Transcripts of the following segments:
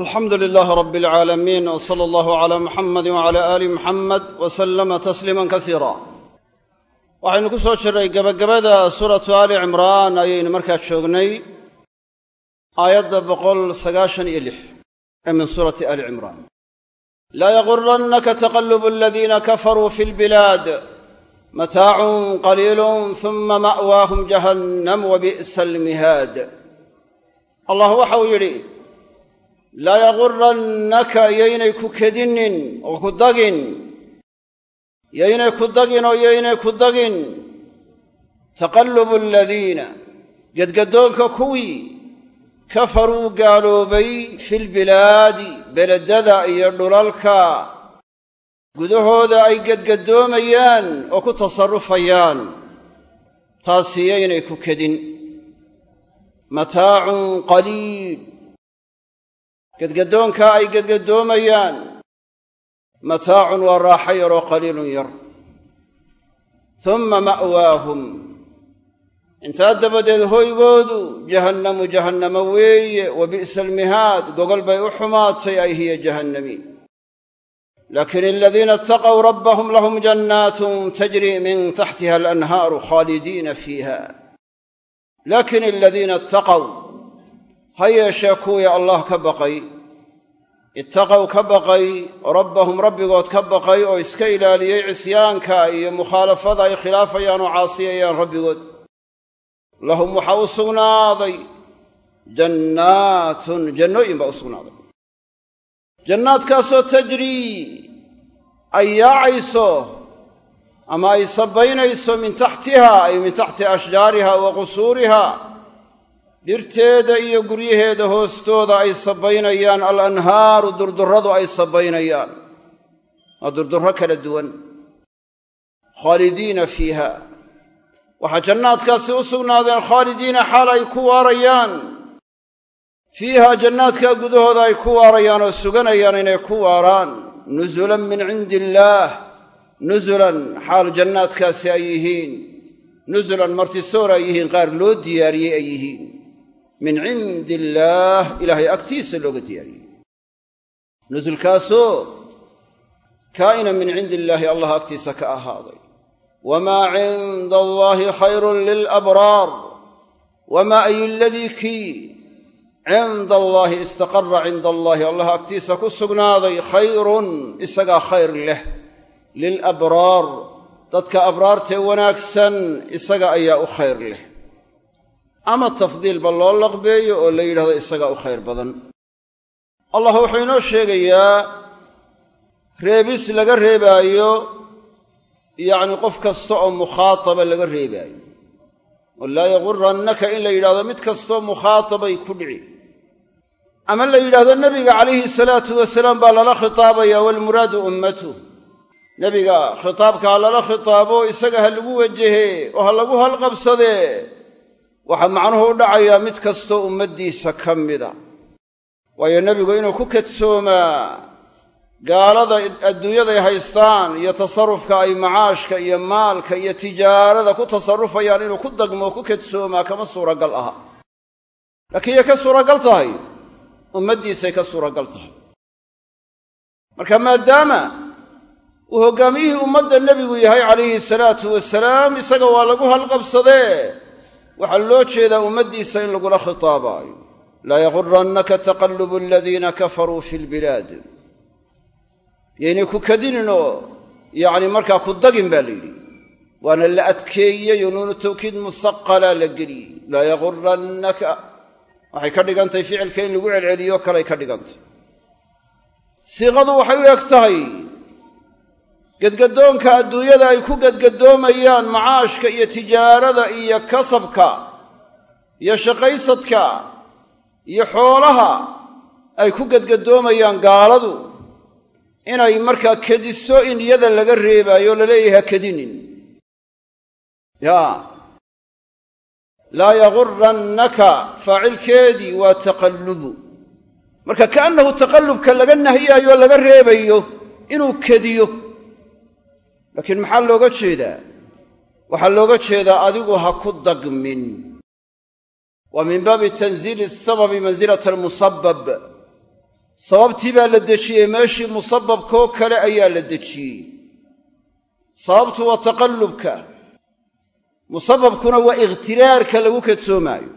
alxamdu lilaahi rabi alcaalamiin w sala allahu calaa muxamadi wacala aali muxamed wa sallama tasliiman kasiira waxaynu ku soo jirray gebagabada suuratu aali cimraan ayaynu markaa joognay aayadda boqol sagaashan iyo lix ee min suurati aali cimraan laa yagurannaka taqallubu aladiina kafaruu fi lbilaad mataacun qaliilun huma ma'waahum jahannam wa bi'sa almihaad allah waxa uu yidhi laa yagurannaka yaynay ku kedinin oo ku dagin. Yaynay ku dagin oo yaynay ku dagin. Taqallubu aladiina gedgadoonka kuwii kafaruu gaaloobay fi lbilaadi beledada iyo dhulalka. Gudahooda ay gedgadoomayaan oo ku tasarrufayaan. Taasi yaynay ku kedin. Mataacun qaliil gedgadoonkaa ay gedgadoomayaan mataacun waa raaxo yaroo qaliilun yar. Humma ma'waahum. Intaa dabadeed hoygoodu jahannamu jahannamo weeye wa bi'sa almihaad gogol bay u xumaatay ay hiya jahannami. Laakin aladiina itaqow rabbahum lahum jannaatun tajri min taxtiha alanhaaru khaalidiina fiiha laakin aladiina ha yeeshee kuwii allah ka baqay. Ittaqow ka baqay rabbahum rabbigood ka baqay oo iska ilaaliyey cisyaanka iyo mukhaalafada ay khilaafayaan oo caasiyayaan rabbigood. Lahum waxaa u sugnaaday. Jannaatun jannooyin baa u sugnaaday. Jannaadkaasoo tajrii ay yaacayso ama ay sabaynayso min taxtiha ay min taxti ashjaariha wa qusuuriha dhirteeda iyo guryaheeda hoostooda ay sabaynayaan alanhaaru durdurradu ay sabaynayaan. Waa durdurro kala duwan. Khaalidiina fiiha. Waxaa jannaadkaasi u sugnaadeen khaalidiina xaal ay ku waarayaan. Fiiha jannaadkaa gudahooda ay ku waarayaan oo suganayaan inay ku waaraan. Nusulan min cindi illaah nusulan xaal jannaadkaasi ay yihiin. Nusulan martisoor ay yihiin qaar loo diyaariyey ay yihiin min cindi illaah ilaahay agtiisa looga diyaariyey. Nusulkaasoo kaa'ina min cindi illaahi allah agtiisa ka ahaaday. Wamaa cinda allaahi khayrun lilabraar wamaa ay aladii kii cinda allaahi istaqara cinda allaahi allah agtiisa ku sugnaaday khayrun isagaa khayr leh. Lilabraar dadka abraartee wanaagsan isaga ayaa u khayr leh ama tafdiilba loo laqbeeyo oo la yidhahdo isagaa u khayr badan. Allah wuxuu inoo sheegayaa reebis laga reebaayo yacni qof kasta oo mukhaataba laga reebaayo. Oo laa yagurannaka in la yidhahdo mid kastoo mukhaatabay ku dhici. Ama la yidhaahdo nebiga calayhi salaatu wasalaam baa lala khitaabaya waalmuraadu ummatuh nebiga khitaabka ha lala khitaabo isaga ha lagu wajahe oo ha lagu halqabsadee waxaa macnuhu u dhacayaa mid kastoo ummaddiisa ka mida. Waayo nebigu inuu ku kadsoomaa gaalada adduunyaday haystaan iyo tasarufka ay macaashka iyo maalka iyo tijaarada ku tasarufayaan inuu ku dagmo ku kadsoomaa kama suuragal aha. Laakiin yay ka suuragal tahay ummaddiisay ka suuragal tahay. Marka maadaama uu hoggaamiyihii ummadda nebigu yahay calayhi salaatu wasalaam isaga waa lagu halqabsadee waxaa loo jeedaa ummaddiisa in lagula khitaabaayo. Laa yagurannaka taqallubu aladiina kafaruu fi lbilaad yaynay ku kadininoo yacni markaa ku dagin baa la yidhi. Waana la adkeeyey oo nuunu tawkiid musaqalaa la geliyey. Laa yagurannaka waxay ka dhigantahay ficilka in lagu celceliyo kaley ka dhigantay. Siiqadu waxay u eg tahay gedgadoonka adduunyada ay ku gedgadoomayaan macaashka iyo tijaarada iyo kasabka iyo shaqaysadka iyo xoolaha ay ku gedgadoomayaan gaaladu inay markaa kediso in iyada laga reebaayo o la leeyahay ha yaa laa yagurannaka faacilkeedii waa taqallubu. Marka kaannahu taqallubka laga nahiyaayo laga reebayo inuu kediyo laakiin maxaa looga jeedaa? Waxaa looga jeedaa adigu ha ku dagmin. Waa min baabi tanziili asababi mansilata almusabab sababtii baa la dejiyey meeshii musababkoo kale ayaa la dejiyey. Sababtu waa taqallubka. Musababkuna waa ikhtiraarka lagu kadsoomaayo.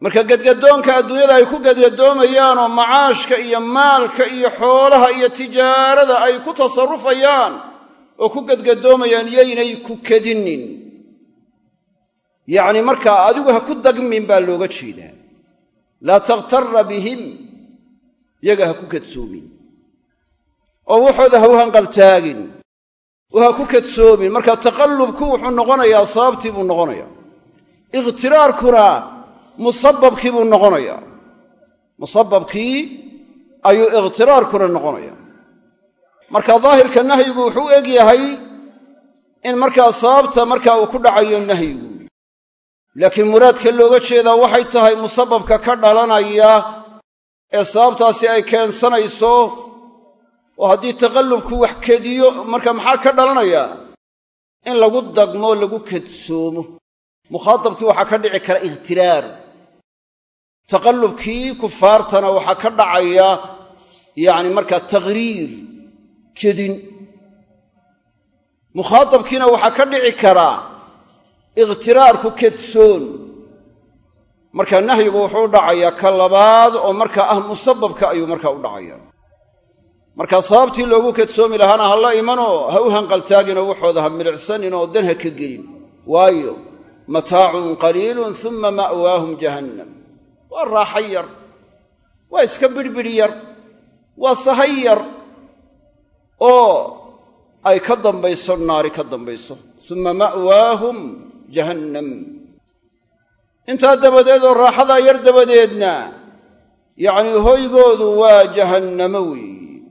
Marka gadgadoonka adduunyada ay ku gadgadoomayaan oo macaashka iyo maalka iyo xoolaha iyo tijaarada ay ku tasarrufayaan oo ku gadgadoomayaan yaynay ku kadinin yacni markaa adigu ha ku dagmin baa looga jeedaa. Laa takhtara bihim yaga ha ku kadsoomin oo waxooda ha u hanqaltaagin oo ha ku kadsoomin marka taqallubku wuxuu noqonayaa sababtii buu noqonayaa. Ikhtiraarkuna musababkii buu noqonayaa. Musababkii ayuu ikhtiraarkuna noqonayaa marka daahirka nahyigu wuxuu u eg yahay in markaa sababta markaa uu ku dhacayo nahyigu. Laakiin muraadka looga jeedaa waxay tahay musababka ka dhalanaya ee sababtaasi ay keensanayso oo haddii taqallubku wax kediyo marka maxaa ka dhalanaya? In lagu dagmo lagu kadsoomo mukhaatabkii waxaa ka dhici kara ikhtiraar taqallubkii kufaartana waxaa ka dhacaya yacni markaa takhriir kedin. Mukhaatabkiina waxaa ka dhici karaa ikhtiraarku kedsoon. Marka nahyigu wuxuu dhacayaa ka labaad oo markaa ah musababka ayuu markaa u dhacaya marka sababtii loogu kadsoomi lahaana ha la imanoo ha u hanqaltaaginoo waxooda ha milicsanin oo dan ha ka gelin. Waayo mataacun qaliilun uma ma'waahum jahannam. Waa raaxa yar waa iska bidhbidh yar waa sahay yar oo ay ka dambayso naari ka dambayso. Uma ma'waahum jahannam. Intaa dabadeed oo raaxadaa yar dabadeedna yacnii hoygoodu waa jahannamo weeye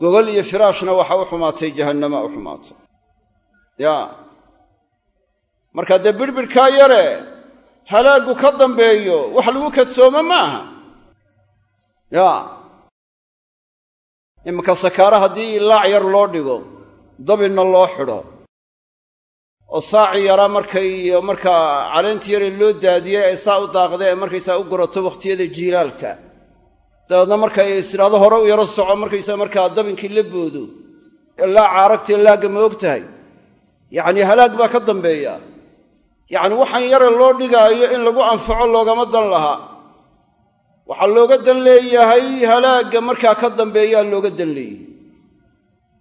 gogol iyo firaashna waxaa u xumaatay jahannama u xumaatay. Yaa markaa dee bidhbidhkaa yare halaaggu ka dambeeyo wax lagu kadsoomo ma aha yaa iminka sakaare haddii laac yar loo dhigo dabinna loo xidho. Oo saaci yaraa markay markaa caleentii yare loo daadiyey ay saa u daaqda ee markaysaa u gurato wakhtiyada jiilaalka. Dabeedna markay isidhaado hore u yaro soco markaysaa markaa dabinkii la boodo laaca aragtee laagga ma og tahay yacnii halaag baa ka dambeeya. Yacni waxaan yare loo dhigaayo in lagu anfaco loogama dan lahaa waxaa looga dan leeyahay halaagga markaa ka dambeeyaa looga dan leeyahay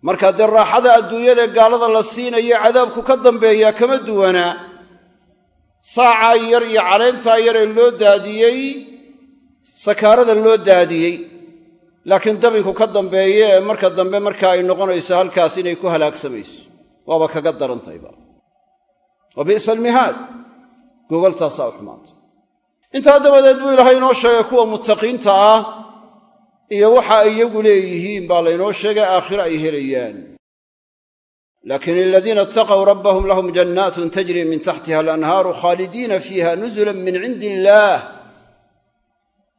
markaa dee raaxada adduunyadae gaalada la siinayo cadaabku ka dambeeyaa kama duwanaa saacaa yar iyo caleyntaa yar ee loo daadiyey sakaarada loo daadiyey. Laakiin dabinku ka dambeeye ee marka dambe marka ay noqonayso halkaas inay ku halaagsamayso waaba kaga darantayba. Wa bi'sa almihaad gogoltaasaa u xumaatay intaa dabadeed buu ilaahay inoo sheegay kuwa muttaqiinta ah iyo waxa ay iyagu leeyihiin baa laynoo sheegay aakhiro ay helayaan. Laakiin aladiina itaqow rabbahum lahum jannaatun tajri min taxtiha alanhaaru khaalidiina fiiha nusulan min cindi illaah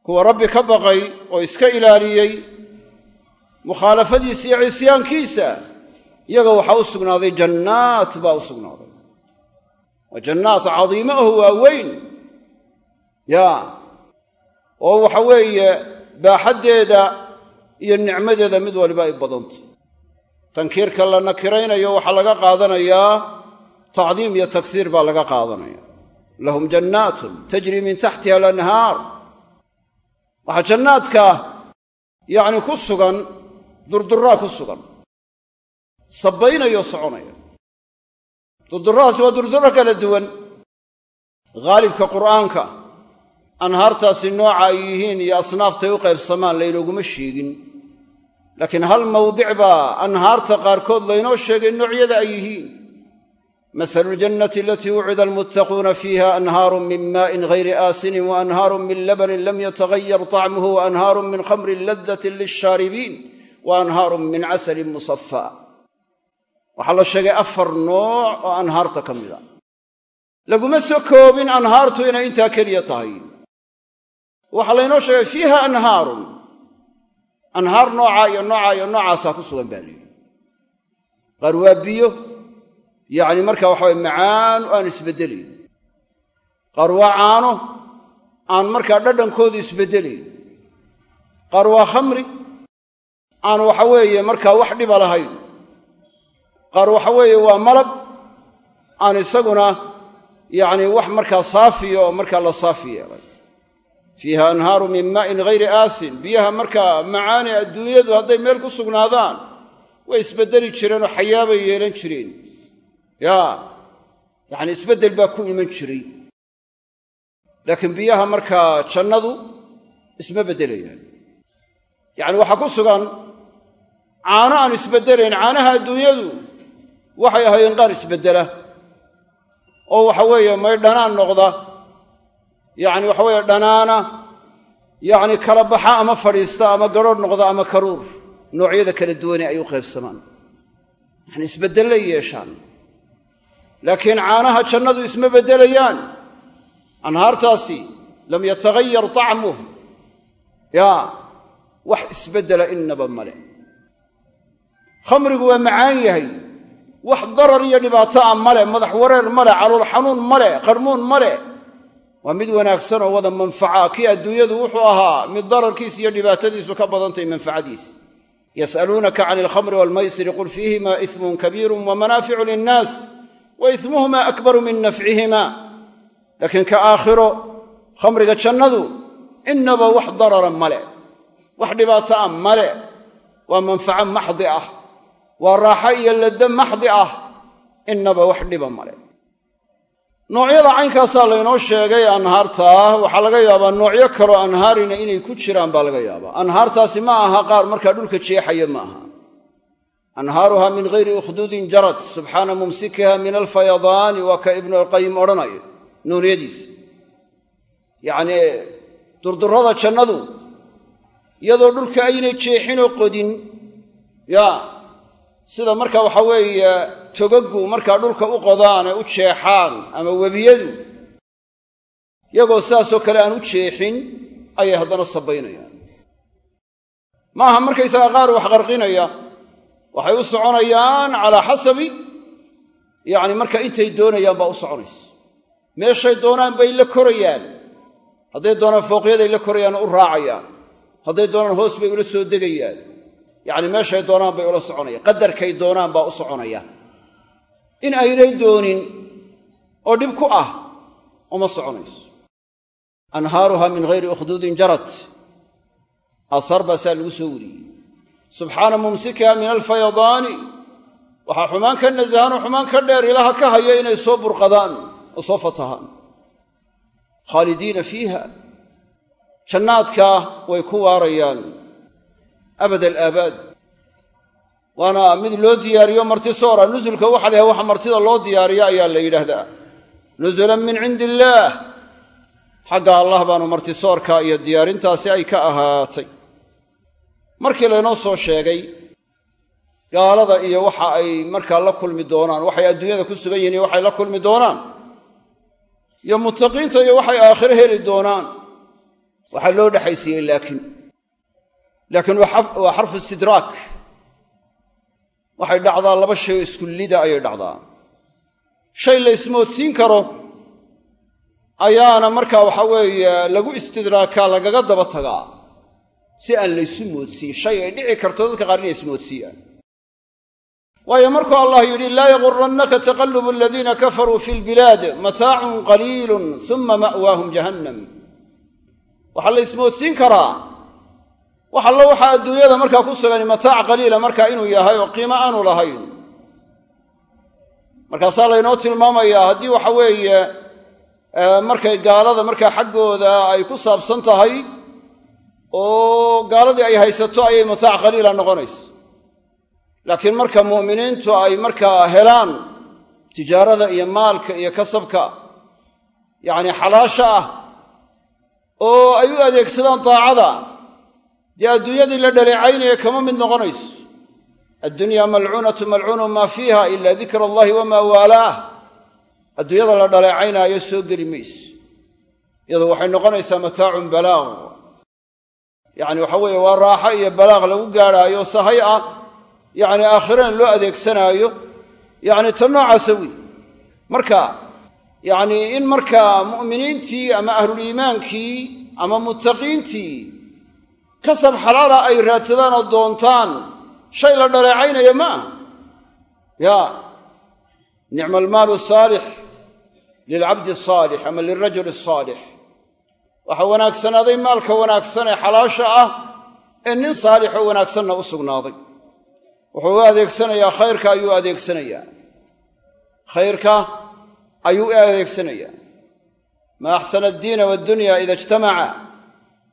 kuwa rabbi ka baqay oo iska ilaaliyey mukhaalafadiisa iyo cisyaankiisa iyaga waxaa u sugnaaday jannaat baa u sugnaaday. Waa jannaat cadiimo aho waaweyn yaa oo waxa weeye baaxaddeeda iyo nicmadeeda mid waliba ay badantay tankiirka la nakiraynayo waxaa laga qaadanayaa tacdiim iyo tagsiir baa laga qaadanaya. Lahum jannaatun tajri min taxtiha alanhaar. Waxaa jannaadka yacni ku sugan durduraa ku sugan. Sabbaynayoo soconaya. Durdurahaas waa durduro kala duwan. Haalibka qur'aanka anhaartaasi nooca ay yihiin iyo asnaaftay u qaybsamaan laynooguma sheegin. Laakiin hal mawdic baa anhaarta qaarkood laynoo sheegay noocyada ay yihiin. Masalu ljannati alatii wucida almuttaquuna fiiha anhaarun min maa'in hayri aasinin wa anhaarun min labanin lam yatagayar طacmuhu wa anhaarun min khamrin ladatin lishaaribiin wa anhaarun min casalin musafaa waxaa la sheegay afar nooc oo anhaarta ka mida laguma soo koobin anhaartu inay intaa keliya tahay waxaa laynoo sheegay fiiha anhaarun. Anhaar noocaa iyo noocaa iyo noocaasaa ku sugan baa layidhi qaar waa biyo yacni marka waxa waye macaan aan isbeddelayn qaar waa caano aan markaa dhadhankoodu isbeddelayn qaar waa khamri aan waxa weeye markaa wax dhiba lahayn. Qaar waxa weeye waa malab aan isaguna yacni wax markaa saafiya oo markaa la saafi yeelay fiiha anhaaru min maa'in hayri aasin. Biyaha markaa macaane adduunyadu hadday meel ku sugnaadaan way isbeddeli jireenoo xayaabay yeelan jireen. Yaa yacni isbeddel baa ku iman jiray. Laakiin biyaha markaa jannadu isma beddelayaan. Yacni waxaa ku sugan caano aan isbeddelayn caanaha adduunyadu waxay ahaayeen qaar isbeddela. Oo waxa weeye may noqda yacni waxa weeye dhanaana yacni kala baxa ama fadhiista ama garhoodh noqda ama karuur. Noocyada kala duwane ay qaybsamaan. Yacni isbeddellay yeeshaan. Laakiin caanaha jannadu isma beddelayaan. Anhaartaasi lam yataghayar tacmuh yaa wax isbeddela innaba male. Khamrigu waa macaan yahay. Wax darar iyo dhibaato ah male madax wareer male calool xanuun male qarmuun male waa mid wanaagsan oo wada manfaca. Kii adduunyadu wuxuu ahaa mid dararkiis iyo dhibaatadiisu ka badantay manfacadiis. Yas'aluunaka can alkhamri waalmaysiri qul fiihima ismun kabiirun wa manaaficu linnaas wa ismuhuma akbaru min nafcihima laakiin ka aakhiro khamriga jannadu innaba wax darara male wax dhibaato ah male waa manfaco maxdi ah. Waa raaxo iyo ladda maxdi ah. Innaba wax dhiba male noocyada caynkaasaa laynoo sheegay anhaartaa waxaa laga yaabaa noocyo kaloo anhaarina inay ku jiraan baa laga yaabaa. Anhaartaasi ma aha qaar markaa dhulka jeexaya ma aha. Anhaaruha min hayri ukhduudin jarad subxaana mumsikiha min alfayadaani waa ka ibnualqayim odhanayo nuuniyadiis yacnii durdurrada jannadu iyadoo dhulka aynay jeexinoo qodin yaa sida marka waxa weeye togaggu markaa dhulka u qodaan ee u jeexaan ama webiyadu iyagoo sidaasoo kale aan u jeexin ayay haddana sabaynayaan. Maaha markaysaga qaar wax qarqinaya waxay u soconayaan calaa xasabi yacni marka intay doonayaan baa u soconaysa meeshay doonaan bay la korayaan. Hadday doonaan fooqyaday la korayaan u raacayaan. Hadday doonaan hoos bay ula soo degayaan yacni meeshay doonaan bay ula soconayaan qadarkay doonaan baa u soconaya. In aynay doonin oo dhib ku ah uma soconayso. Anhaaruha min hayri ukhduudin jarad aasaar baa saa lagu soo wariyey. Subxaana mumsikiha min alfayadaani. Waxaa xumaan ka nasahanoo xumaan ka dheer ilaha ka haya inay soo burqadaan oo soo fatahaan. Khaalidiina fiiha. Jannaadka way ku waarayaan abad alaabaad waana mid loo diyaariyo marti soora nusulka waxa la yahay waxa martida loo diyaariya ayaa la yidhaahdaa nusulan min cindi illaah xagga allah baanu martisoorka iyo diyaarintaasi ay ka ahaatay markii laynoo soo sheegay gaalada iyo waxa ay markaa la kulmi doonaan waxay adduunyada ku sugan yihiin iyo waxay la kulmi doonaan iyo muttaqiinta iyo waxay aakhiro heli doonaan waxaa loo dhexaysiiyey laakiin laakiin waa xarfu istidraak. Waxay dhacdaa laba shay oo isku lida ayay dhacdaa. Shay la ismoodsiin karo ayaana markaa waxa weeye lagu istidraakaa lagaga daba tagaa. Si aan laysu moodsiin shay ay dhici karto dadka qaar inay ismoodsiiyaan. Waayo markuu allah yidhi laa yagurannaka taqallubu aladiina kafaruu fi lbilaad mataacun qaliilun uma ma'waahum jahannam. Waxaa la ismoodsiin karaa wax allo waxaa adduunyada markaa ku sugani mataac qaliila markaa inuu yahay oo qiimo aanu lahayn. Markaasaa laynoo tilmaamayaa haddii waxa weeye markay gaalada markaa xaggooda ay ku saabsan tahay oo gaaladii ay haysato ayay mataac qaliila noqonaysa. Laakiin marka mu'miniintu ay markaa helaan tijaarada iyo maalka iyo kasabka yacni xalaasha ah oo ay u adeegsadaan daacada dee adduunyadii la dhaleecaynaya kama mid noqonayso. Addunyaa malcuunatu malcuunu maa fiiha ila dikra allahi wamaa waalaah adduunyada la dhaleecaynaayo soo geli mayso. Iyadoo waxay noqonaysaa mataacun balaaq. Yacni waxa weeye waa raaxo iyo balaaq lagu gaadhaayo sahay ah. Yacni aakhirana loo adeegsanaayo. Yacni ta noocaasa wey marka yacni in markaa mu'miniintii ama ahluliimaankii ama muttaqiintii kasab xalaala ay raadsadaan oo doontaan shay la dhaleecaynaya ma aha. Ya nicma almaalu saalix lilcabdi asaalix ama lilrajuli asaalix waxaa wanaagsanaaday maalka wanaagsan ee xalaasha ah ee nin saalix oo wanaagsanna u sugnaaday. Wuxuu u adeegsanayaa khayrka ayuu adeegsanayaa. Khayrka ayuu u adeegsanayaa. Maa axsana addiina waaddunya ida ijtamaca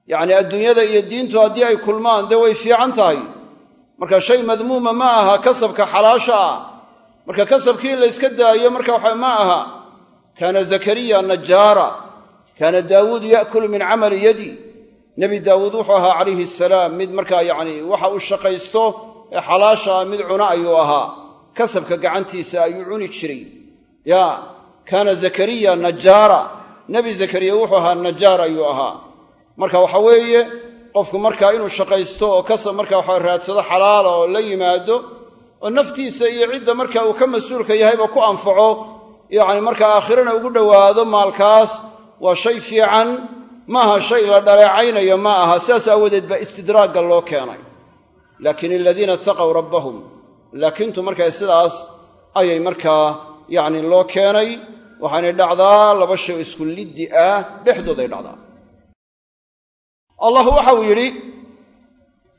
yacnii adduunyada iyo diintu haddii ay kulmaan dee way fiican tahay. Marka shay madmuuma ma aha kasabka xalaasha ah. Marka kasabkii la yska daayo marka waxa ma aha. Kaana zakariya najaara kaana daawuudu ya'kulu min camali yadi. Nebi daawuud wuxuu ahaa calayhi asalaam mid markaa yacni waxa uu shaqaysto ee xalaasha ah mid cuna ayuu ahaa. Kasabka gacantiisa ayuu cuni jiray. Ya kaana zakariya najaara nebi zakariya wuxuu ahaa najaar ayuu ahaa marka waxa weeye qofku markaa inuu shaqaysto oo kasab markaa waxa raadsado xalaala oo la yimaado oo naftiisa iyo cidda marka uu ka mas'uulka yahayba ku anfaco yacni markaa aakhirana ugu dhowaado maalkaas waa shay fiican maaha shay la dhaleecaynayo ma aha sidaas aawadeed baa istidraagga loo keenay. Laakiin aladiina itaqow rabbahum laakiintu markaa sidaas ayay markaa yacni loo keenay waxaanay dhacdaa laba shay oo isku liddi ah dhexdooday dhacdaa allah waxau yidhi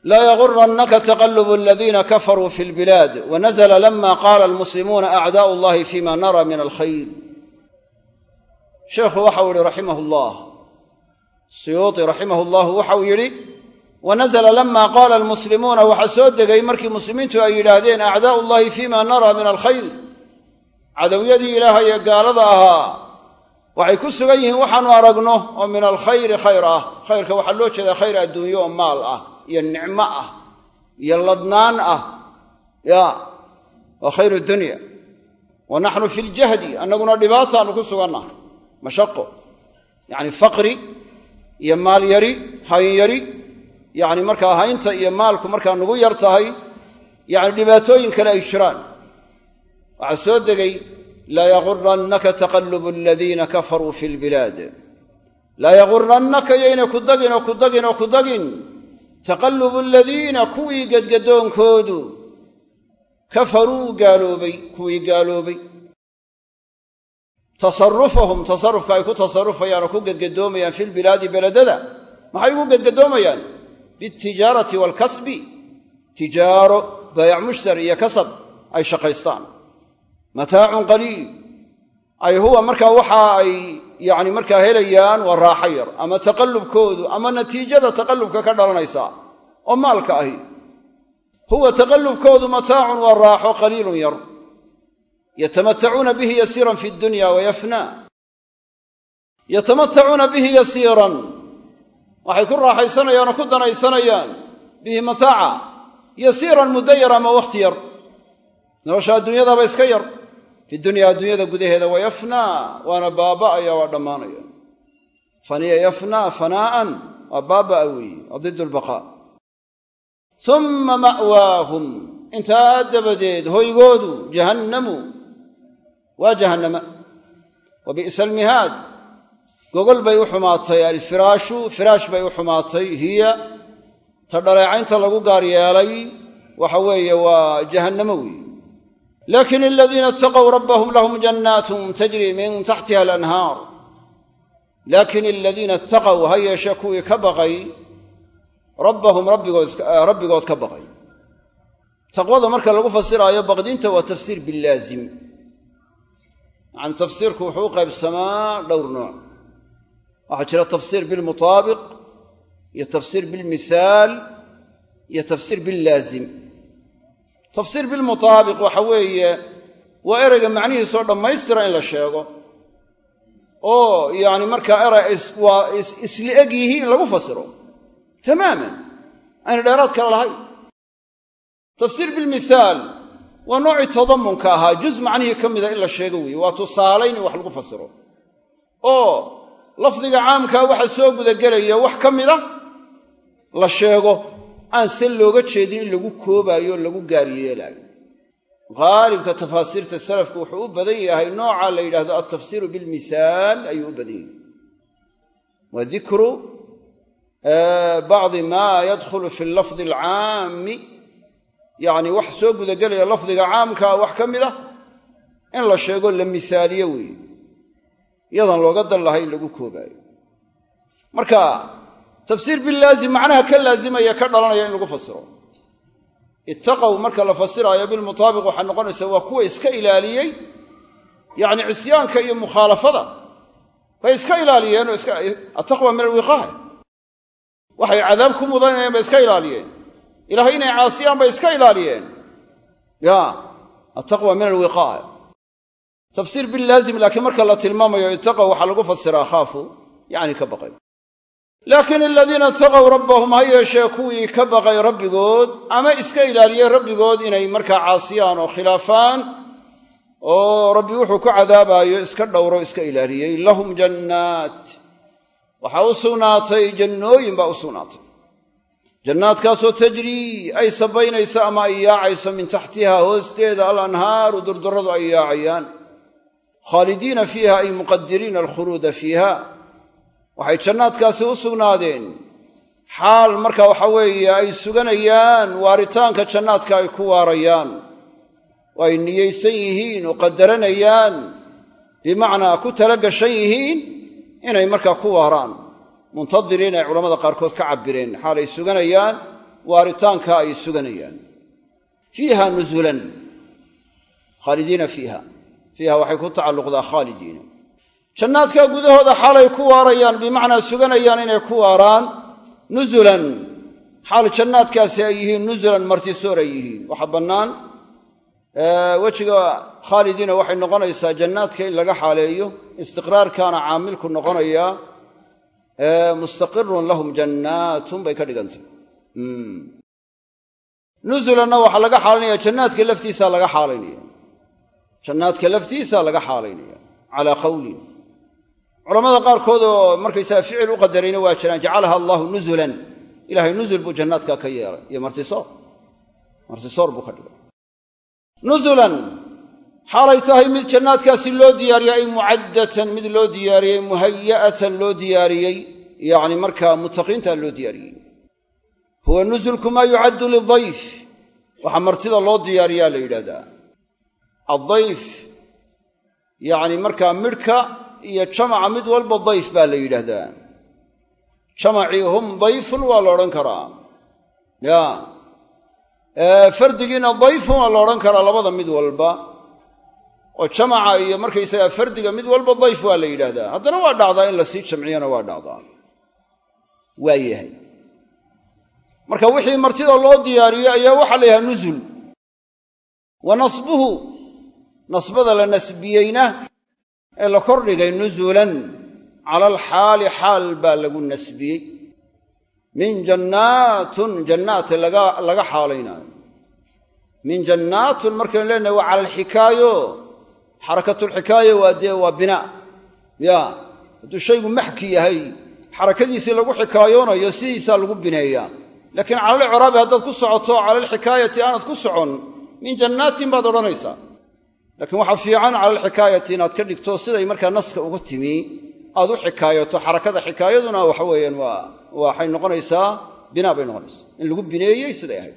laa yagurannaka taqalubu aladiina kafaruu fi lbilaad wanazla lama qaala almuslimuuna acdaa'u allahi fima nara min alkhayr. Sheekhu waxau yihi raximah llah siyuuti raximah llahu waxau yidhi wanazla lama qaala almuslimuuna waxaa soo degay markii muslimiintu ay yidhaahdeen acdaa'u llahi fima nara min alkhayr. Cadowyadii ilaahay gaalada ahaa waxay ku sugan yihiin waxaanu aragno oo min alkhayri khayr ah. Khayrka waxaa loo jeedaa khayr adduunyo oo maal ah iyo nicmo ah iyo ladnaan ah. Ya waa khayru dunya. Wa naxnu fi ljahdi annaguna dhibaataanu ku sugannahay mashaqo yacni faqri iyo maal yari hayn yari. Yacni markaa haynta iyo maalku markaa nugu yar tahay yacni dhibaatooyin kale ay jiraan. Waxaa soo degay laa yagurannaka taqalubu aladiina kafaruu fi lbilaad laa yagurannaka yaynay ku dagin oo ku dagin oo ku dagin taqalubu aladiina kuwii gedgadoonkoodu kafaruu gaaloobay kuwii gaaloobay tasarufahum tasarufka ay ku tasarufayaan oo ku gedgadoomayaan fi lbilaadi beledada maxay ugu gedgadoomayaan bialtijaarati waalkasbi tijaaro baayac mushtari iyo kasab ay shaqaystaan mataacun qaliil. Ay huwa markaa waxa ay yacni markaa helayaan waa raaxo yar ama taqallubkoodu ama natiijada taqallubka ka dhalanaysa oo maalka ahi. Huwa taqallubkoodu mataacun waa raaxo qaliilun yar. Yatamatacuuna bihi yasiiran fi dunya wayafnaa yatamatacuuna bihi yasiiran. Waxay ku raaxaysanayaan oo ku danaysanayaan. Bihi mataaca. Yasiiran muddo yar ama wakhti yar. Nolosha adduunyadaba iska yar fi dunya adduunyada gudaheeda wayafnaa waana baaba'aya waa dhammaanaya. Faniya yafnaa fanaa'an waa baaba'a weeye waa did umma ma'waahum intaa dabadeed hoygoodu jahannamu waa jahannama. Wa bi'sa almihaad gogol bay u xumaatay alfiraashu firaash bay u xumaatay hiya ta dhaleecaynta lagu gaar yeelay waxa weeye waa jahannamo weeye laakin aladiina itaqow rabbahum lahum jannaatun tajri min taxtiha alanhaar laakin aladiina itaqow ha yeeshe kuwii ka baqay rabbahum rabbigood ka baqay taqwada marka lagu fasiraayo baqdinta waa tafsiir bilaazim yacani tafsiirku wuxuu u qaybsamaa dhowr nooc waxaa jira tafsiir bilmutaabiq iyo tafsiir bilmithaal iyo tafsiir billaazim tafsiir bilmutaabiq waxa weeye waa ereyga macnihiisoo dhammaystira in la sheego. Oo yacni markaa erey waa isla eg yihiin in lagu fasiro. Tamaaman ayna dheeraad kale lahayn tafsiir bilmithaal waa noocii tadamunka ahaa juz macnihii ka mida in la sheego weeye. Waa tusaalayn in wax lagu fasiro. Oo lafdiga caamkaa waxa soo gudagelaya wax ka mida la sheego aan se looga jeedin in lagu koobaayo o lagu gaar yeelaayo haalibka tafaasiirta salafku wuxuu u badan yahay nooca la yidhahdo altafsiiru bilmisaal ayuu u badan yahay. Waa dikru bacdi maa yadkhulu fi lafdi alcaami yacni wax soo gudagelaya lafdiga caamkaa wax ka mid ah in la sheego la misaaliyo weeye. Iyadan looga dan lahay in lagu koobaayo. Marka tafsiir bilaazim macnaha ka laazimaya ka dhalanaya in lagu fasiro. Ittaqow marka la fasiraayo bilmutaabiq waxaa noqonaysa waa kuwa iska ilaaliyey. Yacni cisyaanka iyo mukhaalafada bay iska ilaaliyeen oo attaqwa min alwiqaaya waxay cadaab ku mudanayeen bay iska ilaaliyeen. Ilahay inay caasiyaan bay iska ilaaliyeen. Ya attaqwa min alwiqaaya tafsiir bilaazim laakiin marka la tilmaamayo ittaqow waxaa lagu fasiraa khaafu yacni ka baqay laakiin aladiina itaqow rabbahum ha yeeshee kuwii ka baqay rabbigood ama iska ilaaliyey rabbigood inay markaa caasiyaan oo khilaafaan oo rabbi wuxuu ku cadaabaayo iska dhowro iska ilaaliyey. Lahum jannaat. Waxaa u sugnaatay jannooyin baa u sugnaatay. Jannaadkaasoo tajrii ay sabaynayso ama ay yaacayso min taxtiha hoosteeda alanhaaru durduradu ay yaacayaan. Khaalidiina fiiha ay muqadiriina alkhuluuda fiiha waxay jannaadkaasi u sugnaadeen. Xaal marka waxa weeye ay suganayaan waaritaanka jannaadka ay ku waarayaan. Oo ay niyaysan yihiin oo qadaranayaan. Bimacnaa ku tala gashan yihiin inay markaa ku waaraan. Muntadiriin ay culamada qaarkood ka cabbireen. Xaal ay suganayaan waaritaanka ay suganayaan. Fiiha nuzulan. Khaalidiina fiiha. Fiiha waxay ku tacalluqdaa khaalidiina jannaadka gudahooda xaalay ku waarayaan bimacnaa suganayaan inay ku waaraan nusulan xaal jannaadkaasi ay yihiin nusulan martisoor ay yihiin. Waxa bannaan wejiga khaalidiina waxay noqonaysaa jannaadka in laga xaaleeyo istiqraarkaana caamilku noqonayaa mustaqirun lahum jannaatun bay ka dhigantay. Nusulanna waxaa laga xaalanaya jannaadka laftiisaa laga xaalaynaya jannaadka laftiisaa laga xaalaynaya calaa qawlin culamada qaarkood oo markaysaga ficil u qadarayna waa jiraan jacalaha allaahu nusulan ilahay nusul buu jannaadka ka yeelay iyo martisoor martisoor buu ka dhigay. Nusulan xaalay tahay mid jannaadkaasi loo diyaariyey ay mucaddatan mid loo diyaariyey muhaya'atan loo diyaariyey yacni markaa muttaqiinta loo diyaariyey huwa nusulku maa yucaddu lidayf. Waxaa martida loo diyaariyaa la yidhahdaa addayf yacni markaa midhka iyo jamaca mid walba dayf baa la yidhaahdaa jamacii hum dayfun waa la odhan karaa. Ya. Fardigiina dayfun waa la odhan karaa labada mid walba. Oo jamaca iyo markaysagaa fardiga mid walba dayf waa la yidhaahdaa haddana waa dhacdaa in la sii jamciyana waa dhacdaa. Waa yahay. Marka wixii martida loo diyaariyo ayaa waxaa la yidhaha nusul wa nasbuhu. Nasbada la nasbiyeyna ee la kordhigay nusulan cala alxaali xaal baa lagu nasbiyey. Min jannaatun jannaat laga xaalaynaayo. Min jannaatun markaynu leenahay waa cala alxikaayo xarakatulxikaaya waa dee waa binaa ya hadduu shaygu maxki yahay xarakadiisii lagu xikaayoonayo sidiisaa lagu bineeyaa. Laakiin cala alciraabi haddaad ku socoto cala alxikaayati aanad ku socon min jannaatin baad odhanaysaa laakiin waxaa fiican cala alxikaayati inaad ka dhigto siday markaa naska ugu timi aad u xikaayato xarakada xikaayaduna waxa weeyaan waa waxay noqonaysaa binaa bay noqonaysaa. In lagu bineeyey siday ahayd.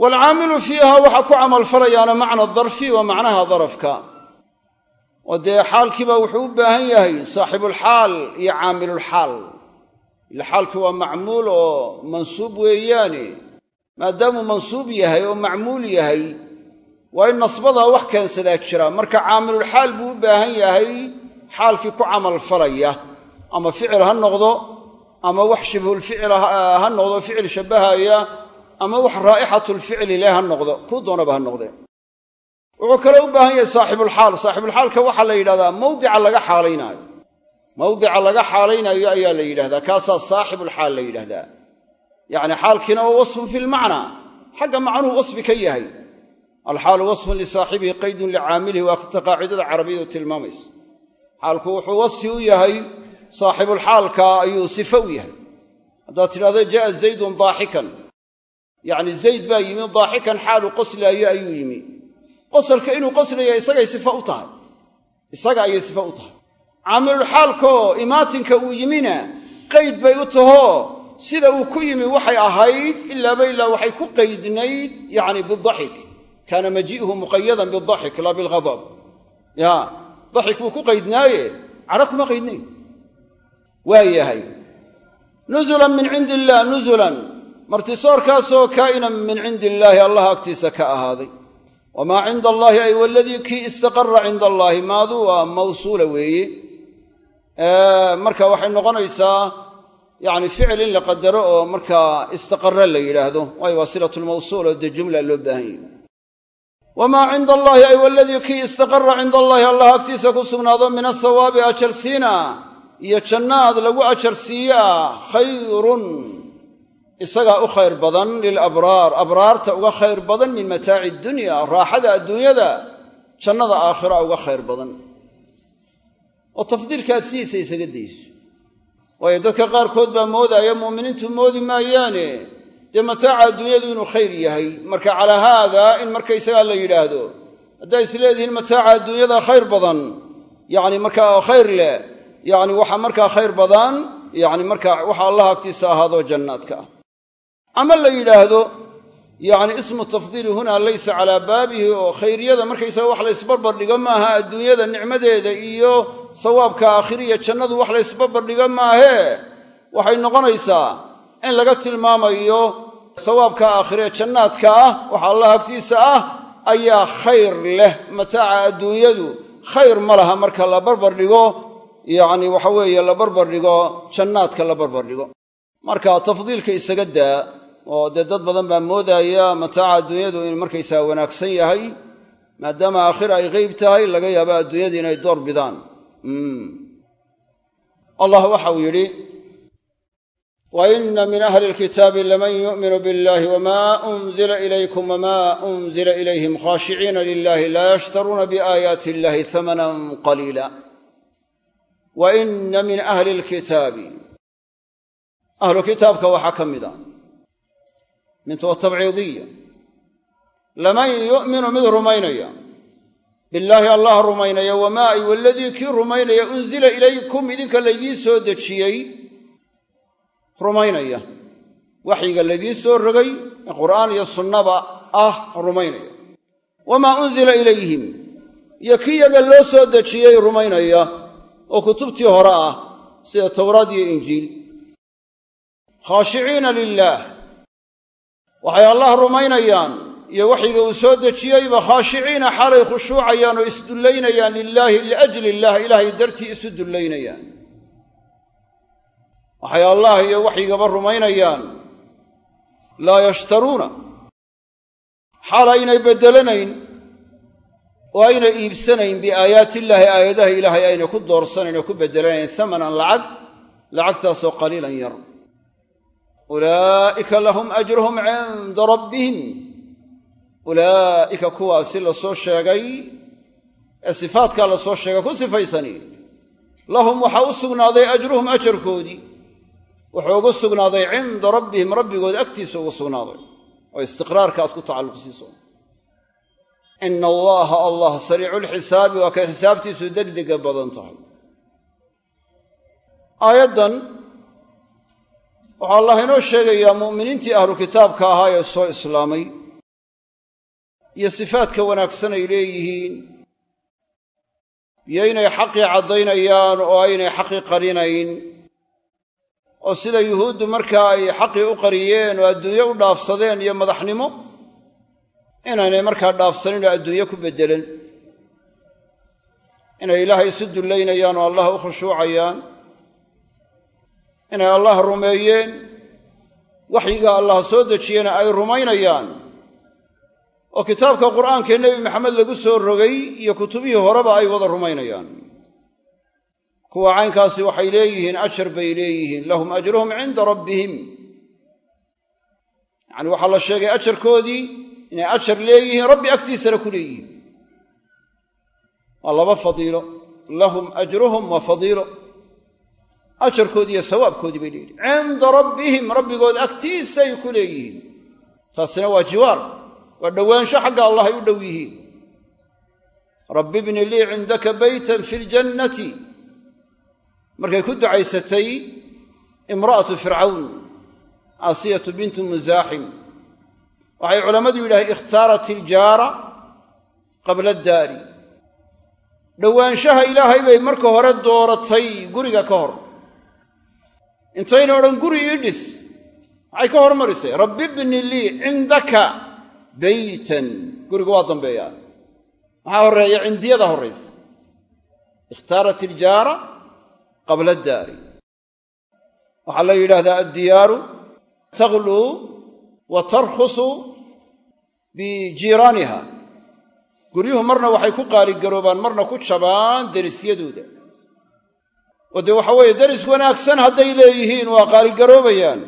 Waalcaamilu fiiha waxaa ku camalfalayaana macna darfi waa macnaha darafka. Oo dee xaalkiiba wuxuu u baahan yahay saaxibulxaal iyo caamilulxaal ila xaalkii waa macmuul oo mansuub weeyaane. Maadaamuu mansuub yahay oo macmuul yahay waa in nasbadaa wax keensadaa jira. Marka caamilulxaal buu u baahan yahay xaalkii ku camalfalaya ama ficil ha noqdo ama wax shibhulficil ha noqdo ficil shabbahaya ama wax raa'ixatulficli leh ha noqdo. Kuu doonaba ha noqdee wuxuu kale u baahan yahay saaxibulxaal saaxibulxaalka waxaa la yidhahdaa mawdica laga xaalaynaayo mawdica laga xaalaynaayo ayaa la yidhahdaa. Kaasaa saaxibulxaal la yidhahdaa. Yacni xaalkiina waa wasfun fi lmacnaa xagga macnuhu wasfi ka yahay alxaalu wasfun lisaaxibihi qaydun licaamilihi waa qaacidada carabiyadu tilmaamaysa. Xaalku wuxuu wasfi u yahay saaxibulxaalka ayuu sifo u yahay. Haddaad tidhahdo ja'a zaydun daaxikan. Yacni zayd baa yimi daaxikan xaalu qoslaayo ayuu yimi. Qosalka inuu qoslaya isagay sifa u tahay. Isaga ayay sifa u tahay. Caamilulxaalkaoo imaatinka uu yimina qayd bay u tahoo sida uu ku yimi waxay ahayd ilaaba ilaa waxay ku qaydnayd kaana maji'uhu muqayadan bidaxik laa bilghadab. Ya daxik buu ku qaydnaaye cadho kuma qaydnayn. Waa yahay nuzulan min cindi illaah nuzulan martisoorkaasoo kaa'inan min cindi illaahi allah agtiisa ka ahaaday. Wamaa cinda allaahi ay waladii kii istaqara cinda allaahi maadu waa mawsuula weeye. Marka waxay noqonaysaa yani ficil in la qadaro oo markaa istaqara la yidhaahdo. Waayo waa silatulmawsuul oo dee jumla loo baahan yahy wamaa cinda allaahi ay waladii kii istaqara cinda allaahi allah agtiisa ku sugnaado min asawaabi ajarsiina iyo jannaad lagu ajarsiiyaa khayrun isagaa u khayr badan lilabraar abraarta uga khayr badan min mataaci dunya raaxada adduunyada jannada aakhira uga khayr badan oo tafdiilkaad sidiisa isaga dayso waayo dadka qaarkood baa moodaaya mu'miniintu moodi maayaane dee mataaca adduunyadu inuu khayr yahay. Marka calaa haada in markaysagaa la yidhaahdo haddaa is leedihiin mataaca adduunyada khayr badan yacni markaa khayr leh yacni waxa markaa khayr badan yacni markaa waxa allah agtiisa ahaadoo jannaadka. Ama la yidhaahdo yacni ismu tafdiili hunaa laysa calaa baabihi oo khayriyada markaysaga wax laysbarbardhigo maaha adduunyada nicmadeeda iyo sawaabka aakhiriya jannadu wax laysbarbardhigo maahee waxay noqonaysaa in laga tilmaamayo sawaabka aakhiree jannaadka ah waxa allah agtiisa ah ayaa khayr leh mataaca adduunyadu. Khayr ma laha marka la barbardhigo yacni waxa weeye la barbardhigo jannaadka la barbardhigo marka tafdiilka isaga daa oo dee dad badan baa moodaya mataaca adduunyadu inuu markaysaa wanaagsan yahay maadaama aakhira ay qeyb tahay laga yaabo adduunyada inay door bidaan. Allah waxau yidhi ina min ahli lkitaabi laman yu'minu biاllahi wma unzila ilaykum wma unzila ilayhim khashiciina lilahi laa yashtaruuna biaayaati illahi hamanan qaliila wa ina min ahli lkitaabi ahlu kitaabka waxaa ka mid a mintu waa tabciidiya laman yu'minu mid rumaynaya billaahi allah rumaynaya wamaa ay waladii kii rumaynaya unzila ilaykum idinka laydiin soo dejiyey rumaynaya. Waxyiga laydiin soo rogay ee qur'aan iyo sunnaba ah rumaynaya. Wamaa unzila ilayhim. Iyo kii yaga loo soo dejiyey rumaynaya oo kutubtii hore ah sida towraad iyo injiil. Khaashiciina lilaah waxay allah rumaynayaan iyo waxyiga uu soo dejiyeyba khaashiciina xaalay khushuucayaan oo isdullaynayaan lilaahi liajli illaah ilaahay dartii isu dullaynayaan waxay allah iyo waxyigaba rumaynayaan. Laa yashtaruuna. Xaal aynay beddelanayn oo aynay iibsanayn biaayaati illaahi aayadaha ilaahay aynay ku doorsanayn oo ku beddelanayn hamanan lacag lacagtaasoo qaliilan yar. Ulaa'ika lahum ajruhum cinda rabbihim. Ulaa'ika kuwaasi la soo sheegay ee sifaatkaa la soo sheegay ku sifaysani. Lahum waxaa u sugnaaday ajruhum ajarkoodii wuxuu ugu sugnaaday cinda rabbihim rabbigood agtiisa ugu sugnaaday. Oo istiqraarka aad ku tacalluq siiso ina allaha allah sariicu lxisaabi waa kay xisaabtiisu degdega badan tahay. Aayaddan waxaa allah inoo sheegayaa mu'miniintii ahlu kitaabka ahaa ee soo islaamay iyo sifaadka wanaagsan ay leeyihiin. Iyo inay xaqii caddaynayaan oo aynay xaqii qarinayn oo sida yuhuuddu markaa ay xaqii u qariyeen oo adduunye u dhaafsadeen iyo madaxnimo inaynay markaa dhaafsanin oo adduunye ku beddelen inay ilaahay isu dullaynayaan oo allah u khushuucayaan. Inay allah rumeeyeen. Waxyiga allah soo dejiyena ay rumaynayaan. Oo kitaabka qur'aankaee nebi maxamed lagu soo rogay iyo kutubihii horeba ay wada rumaynayaan kuwa caynkaasi waxay leeyihiin ajar bay leeyihiin. Lahum ajruhum cinda rabbihim. Yacani waxaa la sheegay ajarkoodii inay ajar leeyihiin rabbi agtiisana ku leeyihiin. Waa laba fadiilo. Lahum ajruhum wa fadiilo. Ajarkoodii iyo sawaabkoodii bay leeyihiin cinda rabbihim rabbigood agtiisay ku leeyihiin. Taasina waa jiwaar waa dhowaansho xagga allah ay u dhow yihiin. Rabbi bni lii cindaka baytan fi ljannati markay ku ducaysatay imra'atu fircawn aasiyatu bintu musaaxim waxay culammadu yidhaaheen ikhtaarat iljaara qabla addaari. Dhowaanshaha ilaahay bay marka hore dooratay guriga ka hor. Intayna odhan guri ii dhis maxay ka hormarisay? Rabbi bni lii cindaka beytan guriga waa dambeeyaa. Maxaa horreeya? Cindiyada horraysa ikhtaarat iljaara qabla addaari waxaa la yidhaahdaa addiyaaru tagluu wa tarkhusu bijiiraaniha guryuhu marna waxay ku qaaligaroobaan marna ku jabaan derisyadooda oo dee waxa weeye deris wanaagsan hadday leeyihiin waa qaaligaroobayaan.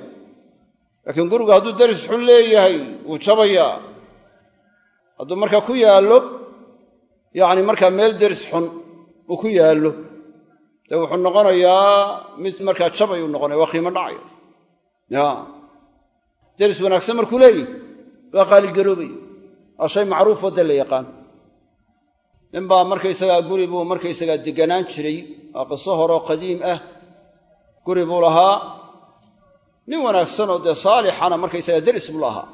Laakiin gurigu hadduu deris xun leeyahay wuu jabayaa. Hadduu markaa ku yaallo yacni markaa meel deris xun uu ku yaallo dee wuxuu noqonayaa mid markaa jabay uu noqonaya waa qiimo dhacaya ya. Deris wanaagsan markuu leeyihi waa qaaligaroobaya waa shay macruufoo dee la yaqaan. Ninbaa markaysagaa guri buu markaysagaa deganaan jiray waa qiso horeo qadiim ah. Guri buu lahaa nin wanaagsanoo dee saalixana markaysagaa deris buu lahaa.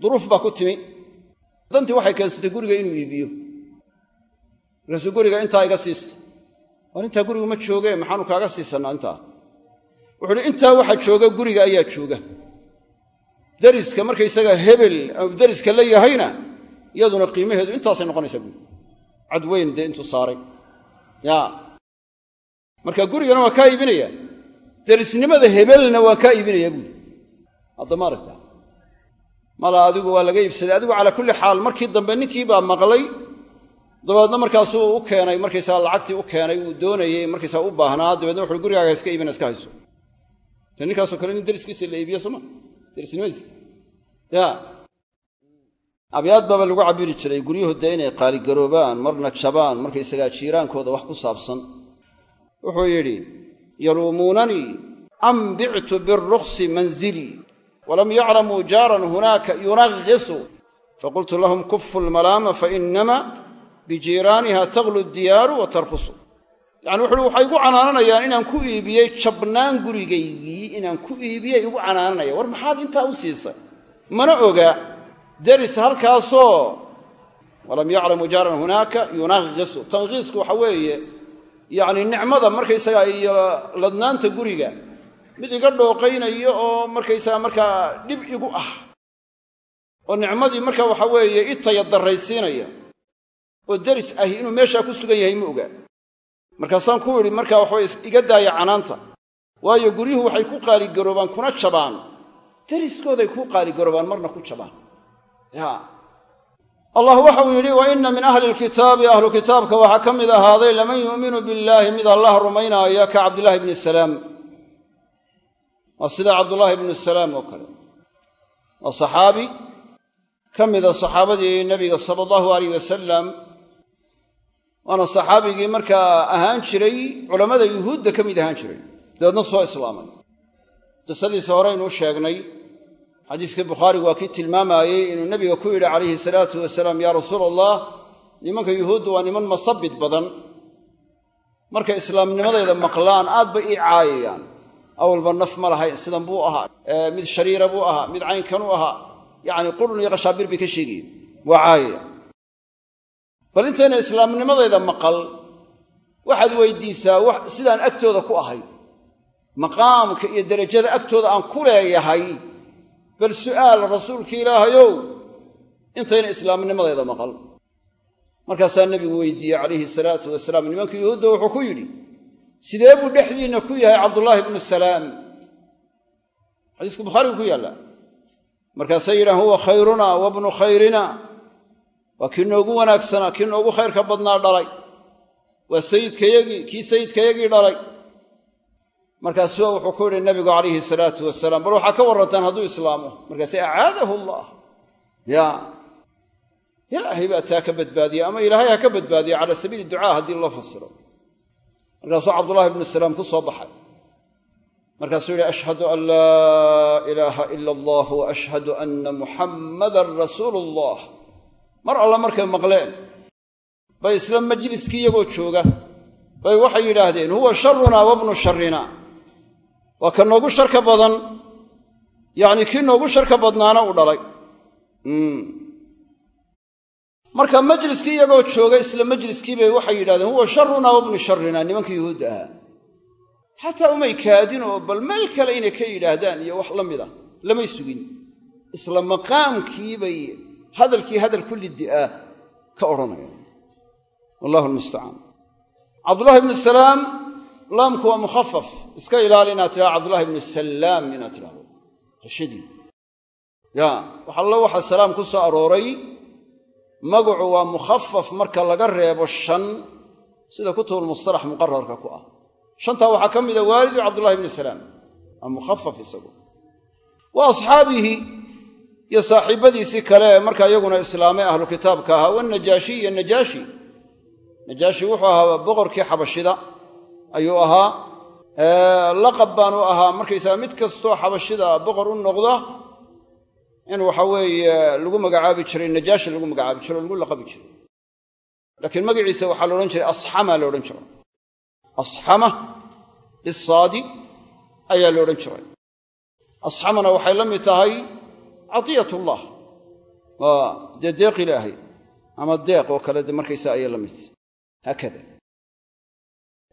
Duruuf baa ku timi. Dantii waxay keensatay guriga inuu iibiyo. Markaasuu guriga intaa iga siista war intaa gurigu ma joogee maxaanu kaaga siisannaa intaa? Wuxu uhi intaa waxa jooga guriga ayaa jooga. Deriska markaysaga hebel deriska la yahayna iyaduna qiimaheedu intaasay noqonaysaa buui cad weyn dee intuu saaray. Ya. Marka gurigana waa kaa iibinaya. Derisnimada hebelna waa kaa iibinaya buuri hadda ma aragta mala adigu waa laga iibsaday. Adigu calaa kulli xaal markii dambe ninkii baa maqlay dabeedna markaasuu u keenay markaysaa lacagtii u keenay uu doonayey markaysaa u baahnaa dabeedna wuxuui gurigaaga iska iibina iska hayso te ninkaasoo kale nin deriskiisa la iibiyo sooma derisnimadiisa ya. Abyaad baaba lagu cabiri jiray guryuhu dee inay qaaligaroobaan marna jabaan markaysagaa jiiraankooda wax ku saabsan. Wuxuu yidhi yaluumuunanii am bictu biruksi manzilii walam yaclamuu jaaran hunaaka yunaqisu faqultu lahum kufu lmalaama fainama bijiiraaniha taglu diyaaru wa tarkusu yacni wuxuuhi waxay igu canaananayaan inaan ku iibiyey jabnaan gurigaygii inaan ku iibiyey igu canaananaya war maxaad intaa u siisay? Mana oga. Deris halkaasoo walam yaclamuu jaaran hunaaka yunaqisu tanqiisku waxa weeye yacni nicmada markaysagaa iyo ladnaanta guriga mid iga dhooqaynayo oo markaysaga markaa dhib igu ah. Oo nicmadii marka waxa weeye i tayadarraysiinaya oo deris ahi inuu meeshaa ku sugan yahay ma oga. Markaasaan ku idhi markaa waxaway iga daaya canaanta. Waayo guryuhu waxay ku qaaligaroobaan kuna jabaan deriskooday ku qaaligaroobaan marna ku jabaan allah waxau yidhi wa inna min ahli lkitaabi ahlu kitaabka waxaa ka mid ahaaday laman yu'minu billaahi mid allah rumaynaaya ka cabdillaahi bni salaam. Waa sida cabdullaahi bnu salaam oo kale. Waa saxaabi ka mida saxaabadii nebiga sala allahu alayh wasalam waana saxaabigii markaa ahaan jiray culammada yuhuudda ka mid ahaan jiray. Dabeedna soo islaamay. Qisadiisa horeynuu sheegnay xadiiskii bukhaarigu waa kii tilmaamaayey inuu nebiga ku yidhi calayhi salaatu wasalaam yaa rasuula allah nimanka yuhuudda waa niman masabid badan. Markay islaamnimadayda maqlaan aad bay ii caayayaan. Awalba naf ma lahayn sidan buu ahaa. Mid shariira buu ahaa mid caynkanuu ahaa. Yacni qurun iyo qashaabir bay ka sheegayeen bal intayna islaamnimadayda maqal waxaad weydiisaa wax sidaan agtooda ku ahay maqaamka iyo derajada agtooda aan ku leeyahay bal su'aal rasuulki ilaahayow intayna islaamnimadayda maqal. Markaasaa nebigu weydiiyey calayhi salaatu wasalaam nimanka yuhuudda wuxuu ku yidhi sidee buu dhexdiinna ku yahay cabdullaahi ibnu salaam? Xadiisku bukhaarigu ku yaallaa markaasay yidhahan huwa khayruna wa bnu khayrina waa kii noogu wanaagsanaa kii noogu khayrka badnaa dhalay. Waa sayidkayagii kii sayidkayagii dhalay. Markaasua wuxuu ku yidhi nabigu calayhi salaatu wasalaam bal waxaa ka warrantaan hadduu islaamo markaase acaadahu allah. Ya. Ilaahay baa taa ka badbaadiya ama ilaahay ha ka badbaadiya cala sabiili ducaa haddii loo fasiro. Markaasuu cabdullahi ibnu salaam ku soo baxay. Markaasuu yihi ashhadu an laa ilaaha ila allah wa ashhadu anna muxammadan rasuulu allah mar alla markay maqleen. Bay isla majliskii iyagoo jooga. Bay waxay yidhaahdeen huwa sharunaa wabnu sharina waa ka noogu sharka badan. Yacni kii noogu sharka badnaana u dhalay. Marka majliskii iyagoo jooga isla majliskii bay waxay yidhahdeen huwa sharunaa wabnu sharina nimanka yuhuudda ahaa. Xataa umay kaadin oo bal meel kale inay ka yidhaahdaan iyo wax la mid ah lamay sugin. Isla maqaamkii bay hadalkii hadal ku liddi ah ka odhanayaan wallahu almustacaan cabdullahi ibnu salaam laamku waa mukhafaf iska ilaali inaad tidhahdo cabdullahi ibnu salaam inaad tidhahdo hashadii ya wax allo waxaa salaam ku soo arooray magacu waa mukhafaf marka laga reebo shan sida kutubulmustalax muqararka ku ah. Shantaa waxaa ka mida waalidu cabdullahi ibnu salaam. Waa mukhafaf isagu. Wa asxaabihi iyo saaxiibadiisii kale ee markaa iyaguna islaamay ahlu kitaabka ahaa wanajaashi iyo najaashi. Najaashi wuxuu ahaa boqorkii xabashida ayuu ahaa. Laqab baanu ahaa markaysaga mid kastoo xabashida boqor u noqda in waxa weeye lagu magacaabi jiray najaashi lagu magacaabi jiro o lagu laqabi jiray. Laakiin magaciisa waxaa la odhan jiray asxama la odhan jiray. Asxama bisaadi ayaa la odhan jiray. Asxamana waxay la mid tahay cadiyatullah waa dee deeq ilaahay. Ama deeq oo kale de markaysa ayay la mid. Haakada.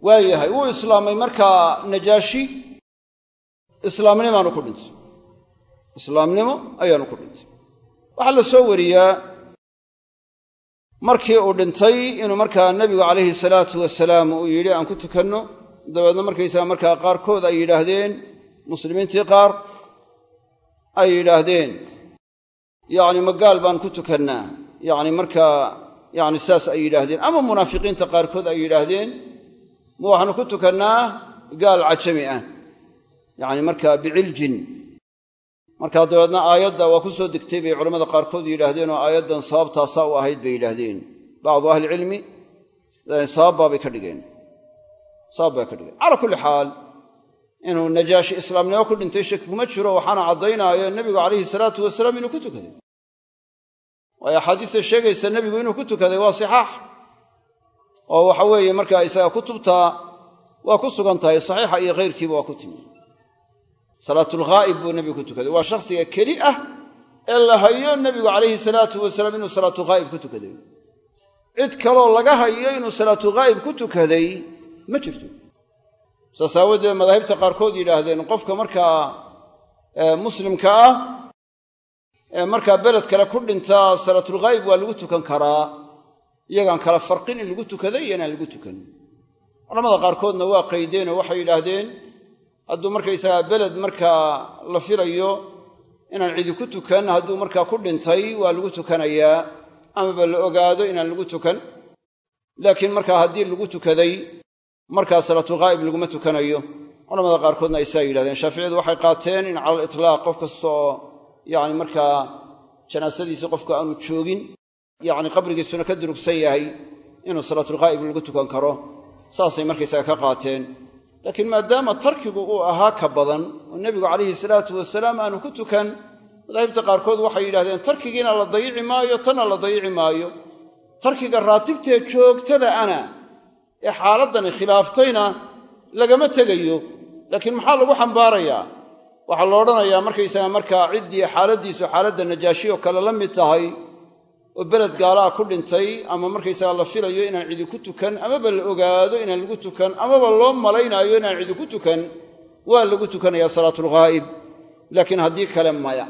Waayahay wuu islaamay markaa najaashi. Islaamnimaanu ku dhintay. Islaamnimo ayaanu ku dhintay. Waxaa la soo wariyaa markii uu dhintay inuu markaa nebigu calayhi salaatu wasalaam uu yidhi aan ku tukanno. Dabeedna markaysaga markaa qaarkood ay yidhaahdeen muslimiintii qaar ay yidhaahdeen yacni magaal baan ku tukannaa. Yacni markaa yacni saas ay yidhaahdeen. Ama munaafiqiinta qaarkood ay yidhaahdeen ma waxaanu ku tukannaa gaal cajami ah. Yacni markaa biciljin markaa dabeedna aayadda waa ku soo degtay bay culamada qaarkood yidhaahdeen oo aayaddan sababtaasaa u ahayd bay yidhaahdeen. Bacdu ahlicilmi sababbaabay ka dhigeen. Sabab bay ka dhigeen. Calaa kulli xaal inuu najaashi islaamnimo ku dhintay shaki kuma jiro waxaana caddaynaayo nebigu calayhi salaatu wasalaam inuu ku tukaday. Waayo axaadiista sheegaysa nebigu inuu ku tukaday waa sixaax oo waxa weeye markaa isaga kutubtaa waa ku sugan tahay saxiixa iyo khayrkiiba waa ku timi. Salaatulghaa'ib buu nebigu ku tukaday. Waa shakhsiga keli ah ee la hayo nebigu calayhi salaatu wasalaam inuu salaatulghaa'ib ku tukaday. Cid kaloo laga hayo inuu salaatulghaa'ib ku tukaday ma jirto saas aawadeed madaahibta qaarkood yidhaahdeen qofka markaa muslimka ah ee markaa beled kale ku dhintaa salaatulghaa'ib waa lagu tukan karaa. Iyagaan kala farqin in lagu tukaday iyo inaan lagu tukan. Culamada qaarkoodna waa qaydeen oo waxay yidhaahdeen hadduu markaysagaa beled markaa la filayo inaan cidi ku tukan hadduu markaa ku dhintay waa lagu tukanayaa. Amaba la ogaado inaan lagu tukan. Laakiin markaa haddii lagu tukaday markaa salaatulghaa'ib laguma tukanayo. Culamada qaarkoodna ay saa yidhahdeen shaaficiyadu waxay qaateen in cala alitlaaq qof kasta oo yacni markaa janaasadiisii qofku aanu joogin yacni qabrigiisuna ka durugsan yahay inuu salaatulghaa'ib lagu tukan karo. Saasay markaysaga ka qaateen. Laakiin maadaama tarkigu uu ahaa ka badan oo nebigu calayhi salaatu wasalaam aanu ku tukan madaahibta qaarkood waxay yidhahdeen tarkigiina la dayici maayo tanna la dayici maayo. Tarkiga raatibtee joogtada ana ee xaaladdani khilaaftayna lagama tegayo laakiin maxaa lagu xambaarayaa waxaa la odhanayaa markaysaga markaa ciddii xaaladdiisu xaaladda najaashi oo kale la mid tahay oo beled gaalaha ku dhintay ama markaysaga la filayo inaan cidi ku tukan amaba la ogaado inaan lagu tukan amaba loo malaynaayo inaan cidi ku tukan waa lagu tukanayaa salaatulghaa'ib laakiin haddii kale maya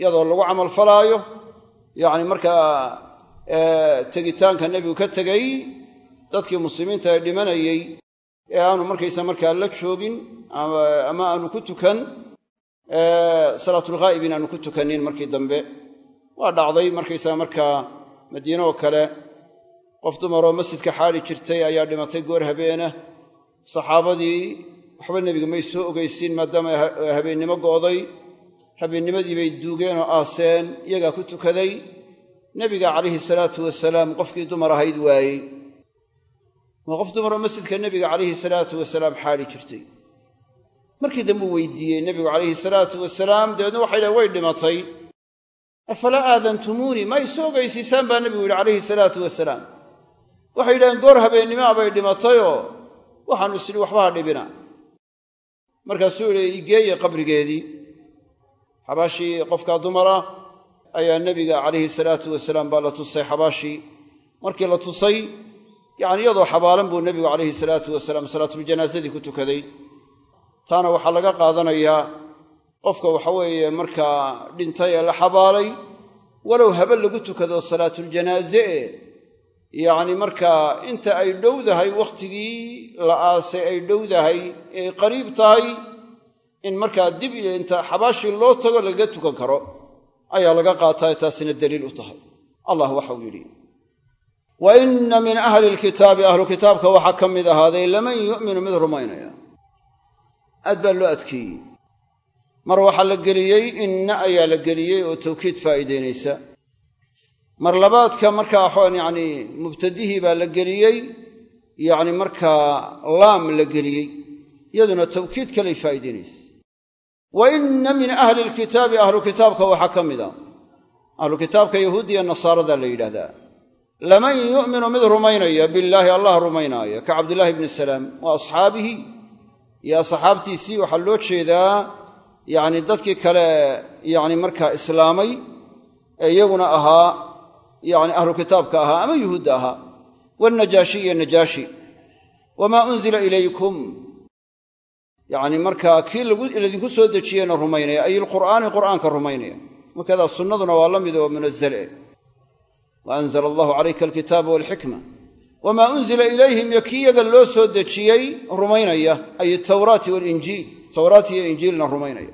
iyadoo lagu camalfalaayo yacni markaa tegitaanka nebigu ka tegey dadkii muslimiinta ee dhimanayey ee aanu markaysa markaa la joogin ama aanu ku tukan salaatulghaa'ib inaanu ku tukanin markii dambe. Waa dhacday markaysaa markaa madiine oo kale qof dumaroo masjidka xaali jirtay ayaa dhimatay goor habeena. Saxaabadii waxba nebiga may soo ogeysiin maadaama habeennimo go'day. Habeennimadii bay duugeen oo aaseen iyagaa ku tukaday. Nebiga calayhi salaatu wasalaam qofkii dumar ahayd waayey waa qof dumaroo masjidka nebiga calayhi salaatu wasalaam xaali jirtay. Markii dambuu weydiiyey nebigu calayhi salaatu wasalaam dabeedna waxay dhahen way dhimatay. Afalaa aadantumuunii ma isu ogaysiisaan baa nebigu yidhi calayhi salaatu wasalaam. Waxay yidhaheen goor habeennimoa bay dhimatayoo waxaanu isnhi waxba ha dhibina. Markaasuu yihi igeeye qabrigeedii. Xabaashii qofkaa dumara ayaa nebiga calayhi salaatu wasalaam baa la tusay xabaashii. Markii la tusay yacni iyadoo xabaalan buu nebigu calayhi salaatu wasalaam salaatuljanaasadii ku tukaday. Taana waxaa laga qaadanayaa qofka waxaweeye markaa dhintay ee la xabaalay walow habe lagu tukado salaatuljanaaze e yacni markaa inta ay dhowdahay wakhtigii la aasay ay dhowdahay ee qariib tahay in markaa dib iyo inta xabaashii loo tago lagaga tukan karo ayaa laga qaataa taasina daliil u tahay. Allah waxau yidhi wa inna min ahli lkitaabi ahlu kitaabka waxaa ka mid ahaaday laman yu'minu mid rumaynaya aad baa loo adkeeyey mar waxaa la geliyey inna ayaa la geliyey oo tawkiid faa'iidaynaysa mar labaadka markaa waxaan yacni mubtadihii baa la geliyey yacni markaa laam la geliyey iyaduna tawkiid kalay faa'iidaynaysa wa inna min ahli lkitaabi ahlu kitaabka waxaa ka mid a ahlu kitaabka yahuudiya nasaarada la yidhaahdaa laman yu'minu mid rumaynaya billaahi allah rumaynaaya ka cabdillaahi bni salaam wa asxaabihi. Iyo asxaabtiisii waxaa loo jeedaa yacni dadkii kale yacni markaa islaamay ee iyaguna ahaa yacni ahlu kitaabka ahaa ama yuhuudda ahaa. Waalnajaashi iyo najaashi. Wamaa unzila ilaykum. Yacni markaa kii laydinku soo dejiyeyna rumaynaya ay ilqur'aani qur'aanka rumaynaya. Markadaa sunnaduna waa la oo munazale wa anzala allahu calayka alkitaaba walxikma wamaa unzila ilayhim iyo kii yaga loo soo dejiyey rumaynaya ay itawraati waalinjiil tawraat iyo injiilna rumaynaya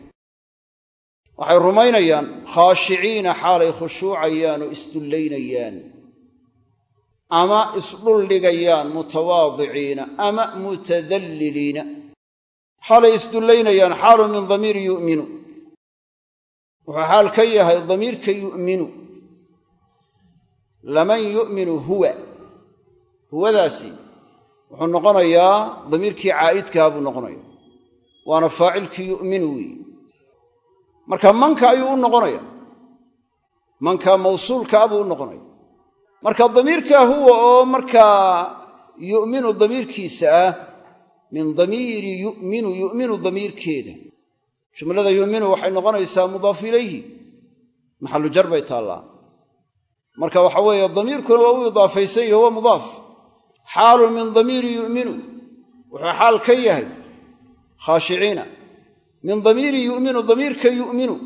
waxay rumaynayaan khaashiciina xaalay khushuucayaan oo isdullaynayaan ama isdhuldhigayaan mutawaadiciina ama mutadalliliina xaalay isdullaynayaan xaalu min damiiri yu'minu wuxuu xaal ka yahay laman yu'minu huwa. Huwadaasi wuxuu noqonayaa damiirkii caa'idkaha buu noqonaya waana faacilkii yu'minu weeye marka manka ayuu u noqonaya manka mawsuulkaa buu u noqonaya marka damiirkaa huwa oo markaa yu'minu damiirkiisa ah min damiiri yu'minu yu'minu damiirkeeda. Jumlada yu'minu waxay noqonaysaa mudaaf ilayhi. Maxallu jar bay taallaa marka waxa weeye damiirkuna waa u idaafaysan yaho waa mudaaf. Xaalun min damiiri yu'minu. Wuxuu xaal ka yahay khaashiciina min damiiri yu'minu damiirka yu'minu.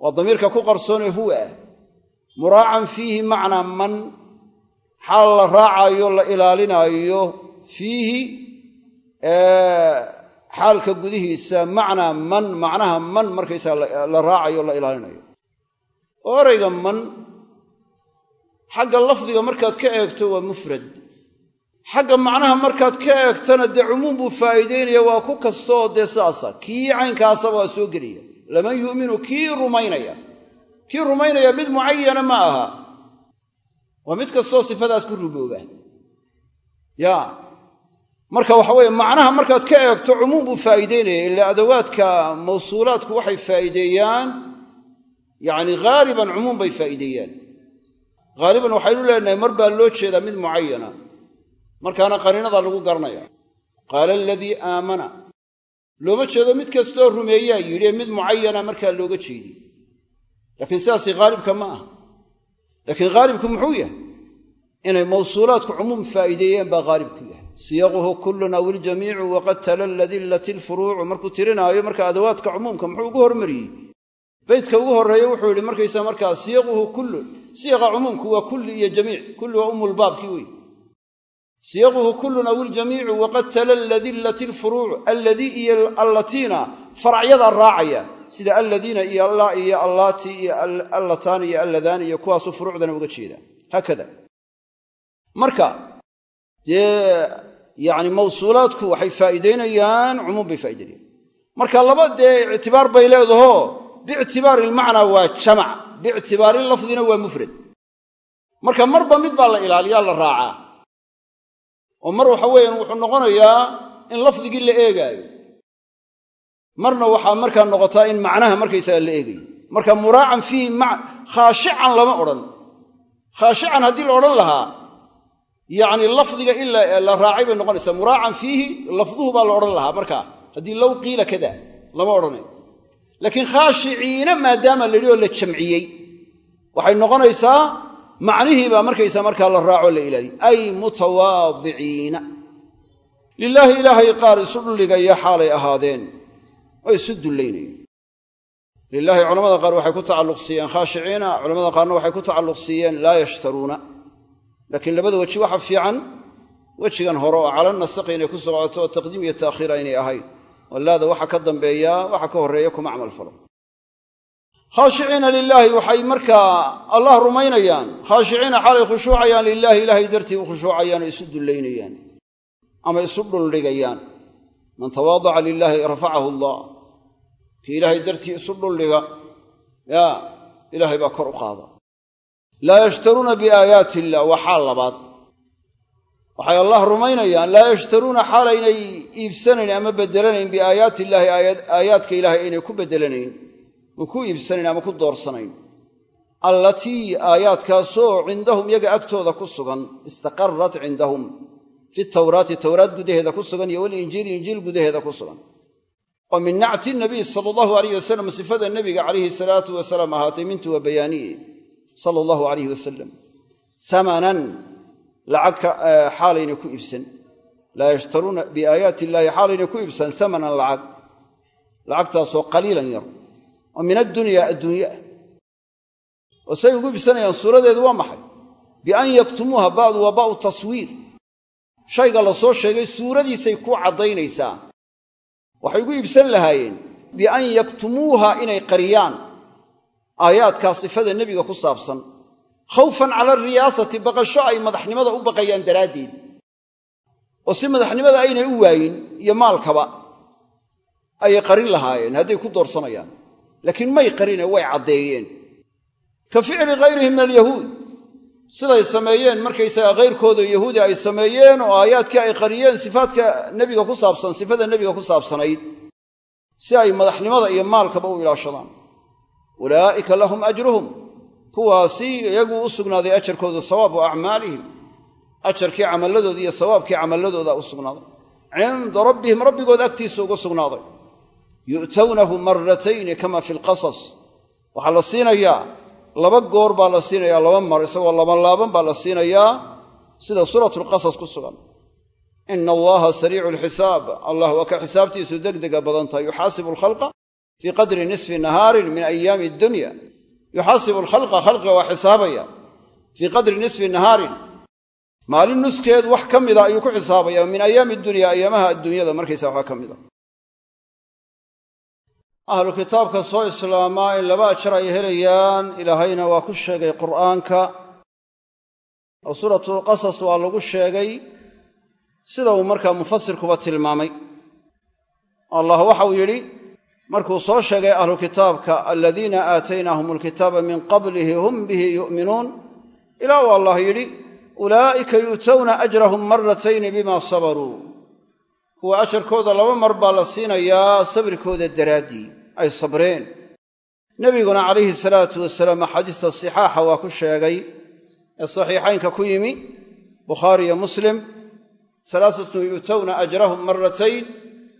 Waa damiirka ku qarsoonee huwa. Ah muraacan fiihi macnaa man. Xaal la raacaayo la ilaalinaayo fiihi xaalka gudihiisa macnaa man macnaha man markaysaa la raacayo la ilaalinayo oo erayga man xagga lafdiga markaad ka eegto waa mufrad. Xagga macnaha markaad ka eegtana dee cumuum buu faa'iideynaya waa ku kastaoo dee sidaasa kii caynkaasaba waa soo gelaya. Laman yu'minu kii rumaynaya. Kii rumaynaya mid mucayana ma aha. Waa mid kastoo sifadaas ku rumooba ya marka waxa weeye macnaha markaad ka eegto cumuum buu faa'iideynaya ilaa adawaadka mawsuulaadku waxay faa'iideeyaan yacni haaliban cumuum bay faa'iideeyaan haaliban waxaynu leenahay mar baa loo jeedaa mid mucayana markaana qariinadaa lagu garanaya qaala aladii aamana. Looma jeedo mid kastoo rumeeyaa yidhi mid mucayana markaa looga jeediy laakiin sidaasi haalibka ma aha. Laakiin haalibku muxuu yahay? Inay mawsuulaadku cumuum faa'iideeyeen baa haalibku yahay. Siyaquhu kullun aw iljamiicu waqad talalla dillat ilfuruucu markuu tirinaayo marka adawaadka cumuumka muxuu ugu hormariyey? Beydka ugu horreeye wuxuu yidhi markaysaa markaa siyaquhu kullun siiqa cumuumku waa kulli iyo jamiic kulli waa umulbaabkii wey siyaquhu kullun aw iljamiicu waqad talalla dillat ilfuruucu alladii iyo allatiina faracyadaa raacaya sida alladiina iyo allah iyo allaati iyo allataani iyo alladaani iyo kuwaasuu furuucdana uga jeeda. Haakada marka dee yacni mawsuulaadku waxay faa'iideynayaan cumuum bay faa'ideynayaan marka laba dee ictibaar bay leedaho biictibaari ilmacnaa waa jamac biictibaari lafdina waa mufrad. Marka marba mid baa la ilaaliyaa la raacaa. Oo mar waxa weeyaan wuxuu noqonayaa in lafdigii la eegaayo. Marna waxaa markaa noqotaa in macnaha markaysaga la eegayo marka muraacan fiihi khaashican lama odhan. Khaashican haddii la odhan lahaa yacni lafdiga in la raacay bay noqonaysaa. Muraacan fiihi lafduhu baa la odhan lahaa. Markaa haddii low qiila kada lama odhanayo laakiin khaashiciina maadaama la yidhi oo la jamciyey waxay noqonaysaa macnihii baa markaysaa markaa la raaco la ilaaliye ay mutawaadiciina lilaahi ilaahay qaar isu dhulligaya xaalay ahaadeen. Oo isu dullaynayeen. Lilaahi culamada qaar waxay ku tacalluq siiyeen khaashiciina culamada qaarna waxay ku tacalluq siiyeen laa yashtaruuna. Laakiin labada weji waxa fiican wejigan hore oo cala nasaqi inay ku socoto oo taqdiim iyo ta'khiira inay ahayn wallaada waxa ka dambeeyaa waxa ka horreeya kuma camal falo. Khaashiciina lilaahi waxay markaa allah rumaynayaan. Khaashiciina xaalay khushuucayaan lilaahi ilaahay dartii u khushuucayaan oo isu dullaynayaan. Ama isu dhuldhigayaan man tawaadaca lilaahi rafacahu allah. Kii ilaahay dartii isu dhuldhiga yaa ilaahay baa kor u qaada. Laa yashtaruuna biaayaati illah waa labaad waxay allah rumaynayaan laa yashtaruuna xaalaynay iibsanayn ama bedelanayn biaayaati illaahi aayaadka ilaahay aynay ku bedelanayn ma ku iibsanayn ama ku doorsanayn. Allatii aayaadkaasoo cindahum yaga agtooda ku sugan istaqarrat cindahum fi tawraati towraat gudaheeda ku sugan iyo walinjiili injiil gudaheeda ku sugan. Oo min nacti nabiy sala allahu alayh wasalam sifada nebiga calayhi salaatu wasalaam ahaatay mintu wa bayaaniye sala allahu alayh wasalam samanan lacag xaalayna ku iibsan. Laa yashtaruuna biaayaati illaahi xaalayna ku iibsan samanan lacag. Lacagtaasoo qaliilan yar. Oo min addunyaa adduunye ah oo say ugu iibsanayaan suuradeedu waa maxay? Bian yaktumuuha ba'du waa ba'u taswiir. Shayga la soo sheegay suuradiisay ku caddaynaysaa. Waxay ugu iibsan lahaayeen bian yaktumuuha inay qariyaan. Aayaadkaa sifada nebiga ku saabsan khawfan cala ariyaasati baqasho ay madaxnimada u baqayaan daraaddeed. oo si madaxnimada aynay u waayin iyo maalkaba ayay qarin lahaayeen hadday ku doorsanayaan. Laakiin may qarine way caddeeyeen. Ka ficli ghayrihim min alyahuud. Siday sameeyeen markaysaga khayrkooda yahuudi ay sameeyeen oo aayaadkii ay qariyeen sifaadka nebiga ku saabsan sifada nebiga ku saabsanayd si ay madaxnimada iyo maalkaba u ilaashadaan. Ulaa'ika lahum ajruhum kuwaasi iyagu u sugnaaday ajarkooda sawaabu acmaalihim. Ajarkii camalladooda iyo sawaabkii camalladooda u sugnaaday. Cinda rabbihim rabbigood agtiisa uga sugnaaday. Yu'tawnahu maratayni kama fi lqasas waxaa la siinayaa laba goor baa la siinayaa laba mar isagoo labanlaaban baa la siinayaa sida suuratu lqasas ku sugan. Ina allaha sariicu lxisaab allah waa ka xisaabtiisu degdega badan tahay. Yuxaasibu alkhalqa fii qadri nisfi nahaarin min ayaami addunya yuxaasibu alkhalqa khalqiga waa xisaabaya fii qadri nisfi nahaarin. Maalin nuskeed wax ka mida ayuu ku xisaabaya min ayaami dunya ayaamaha adduunyada markaysa waxaa ka mida. Ahlu kitaabka soo islaamaa in laba ajar ay helayaan ilaahayna waa ku sheegay qur'aanka. Oo suuratulqasas waa lagu sheegay sida uu tilmaamay. Allah waxau yidhi markuu soo sheegay ahlu kitaabka aladiina aataynaahum alkitaaba min qablihi hum bihi yu'minuun. Ilaa uu allah yidhi ulaa'ika yu'towna ajrahum maratayni bima sabaruu. Kuwa ajarkooda laba mar baa la siinayaa sabirkooda daraaddii ay sabreen. Nebiguna calayhi salaatu wasalaam axaadiista sixaaxa waa ku sheegay ee saxiixaynka ku yimi bukhaari iyo muslim salaasatun yu'towna ajrahum maratayn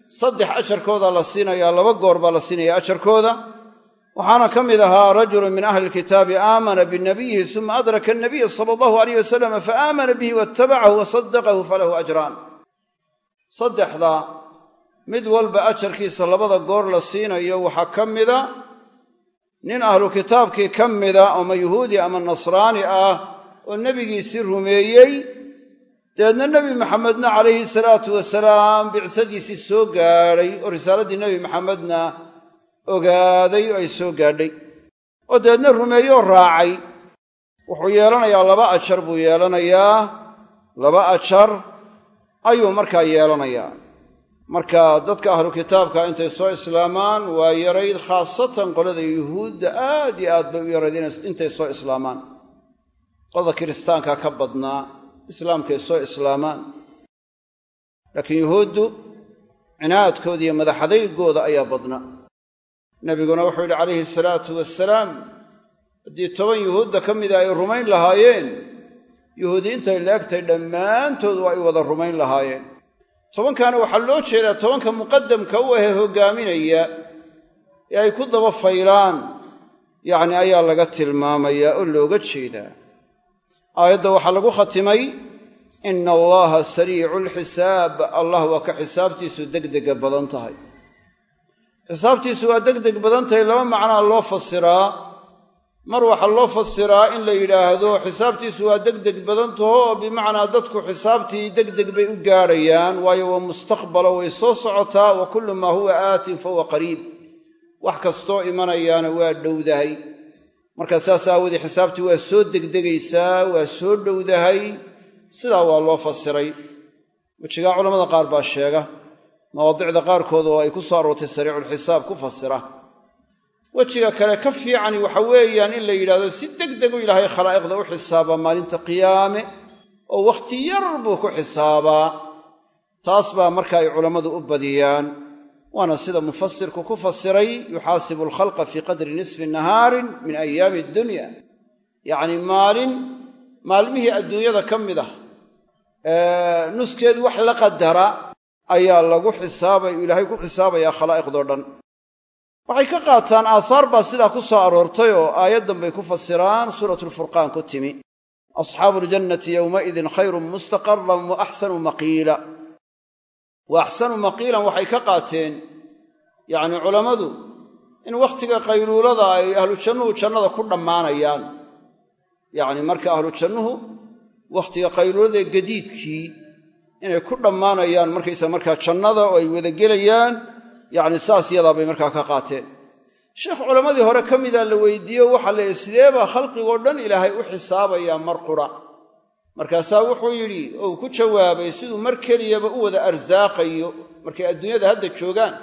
saddex ajarkooda la siinayaa laba goor baa la siinaya ajarkooda. Waxaana ka mid ahaa rajulun min ahli lkitaabi aamana binabiyihi suma adraka anabiya sala allahu alayh wasalam faaamana bihi waatabacahu wasadaqahu falahu ajraan. Saddexda mid walba ajarkiisa labada goor la siinayo waxaa ka mida nin ahlu kitaabkii ka mida ama yuhuudi ama nasraani ah oo nebigiisii rumeeyey dabeedna nebi maxamedna calayhi salaatu wasalaam bicsadiisii soo gaadhay oo risaaladdii nebi maxamedna ogaaday oo ay soo gaadhay. Oo dabeedna rumeeyoo raacay. Wuxuu yeelanayaa laba ajar buu yeelanayaa. Laba ajar ayuu markaa yeelanayaa. Marka dadka ahlu kitaabka intay soo islaamaan waa yarayd khaasatan qolada yuhuudda aad iyo aad bay u yarayd intay soo islaamaan. Qolada kiristaanka ka badnaa islaamkay soo islaamaan. Laakiin yuhuuddu cinaadkooda iyo madaxadaygooda ayaa badna. Nebiguna wuxuu yidhi calayhi salaatu wasalaam haddii toban yuhuudda ka mida ay rumayn lahaayeen yuhuudi intay laegtay dhammaantood waa ay wada rumayn lahaayeen. Tobankaana waxaa loo jeedaa tobanka muqadamka u ahee hoggaaminaya ee ay ku daba faylaan yacni ayaa laga tilmaamayaa oo looga jeedaa aayadda waxaa lagu khatimay ina allaha sariicu lxisaab allah waa ka xisaabtiisu degdega badan tahay. Xisaabtiisu waa degdeg badan tahay laba macnaa loo fasiraa mar waxaa loo fasiraa in la yidhaahdo xisaabtiisu waa degdeg badan taho oo bimacnaa dadku xisaabtii degdeg bay u gaadhayaan waayo waa mustaqbalo way soo socotaa wa kullu maa huwa aatin fa huwa qariib. Wax kastoo imanayaana waa dhowdahay marka saas aawoodee xisaabtii waa soo degdegaysaa waa soo dhowdahay. Sidaa waa loo fasiray. Wejigaa culamada qaar baa sheega. Mawaadicda qaarkood oo ay ku soo aroortay sariiculxisaab ku fasira. Wejiga kale ka fiicani waxa weeyaan in la yidhahdo si degdegu ilaahay khalaa'iqda u xisaabaa maalinta qiyaame oo wakhti yar buu ku xisaabaa. Taas baa marka ay culammadu u badiyaan waana sida mufasirku ku fasiray yuxaasibu alkhalqa fii qadri nisfi nahaarin min ayaami addunya yacni maalin maalmihii adduunyada ka mid ah nuskeed wax la qadara ayaa lagu xisaabay ilaahay ku xisaabayaa khalaa'iqdoo dhan. Waxay ka qaataan aahaar baa sidaa ku soo aroortay oo aayaddan bay ku fasiraan suuratulfurqaan ku timi. Asxaabu ljannati yowmaidin khayrun mustaqaran wa axsanu maqiila wa axsanu maqiilan waxay ka qaateen yacnii culammadu in wakhtiga qayluulada ay ahlu jannuhu jannada ku dhammaanayaan. Yacni marka ahlu jannuhu wakhtiga qayluulada gadiidkii inay ku dhammaanayaan markaysa markaa jannada oo ay wada gelayaan yacni saas yadaa bay markaa ka qaateen. Sheekh culammadii hore ka mida la weydiiyo waxaa leeyahy sidee baa khalqigoo dhan ilaahay u xisaabayaa mar qura markaasaa wuxuu yidhi ou ku jawaabay siduu mar keliyaba u wada arsaaqayo. Markay adduunyada hadda joogaan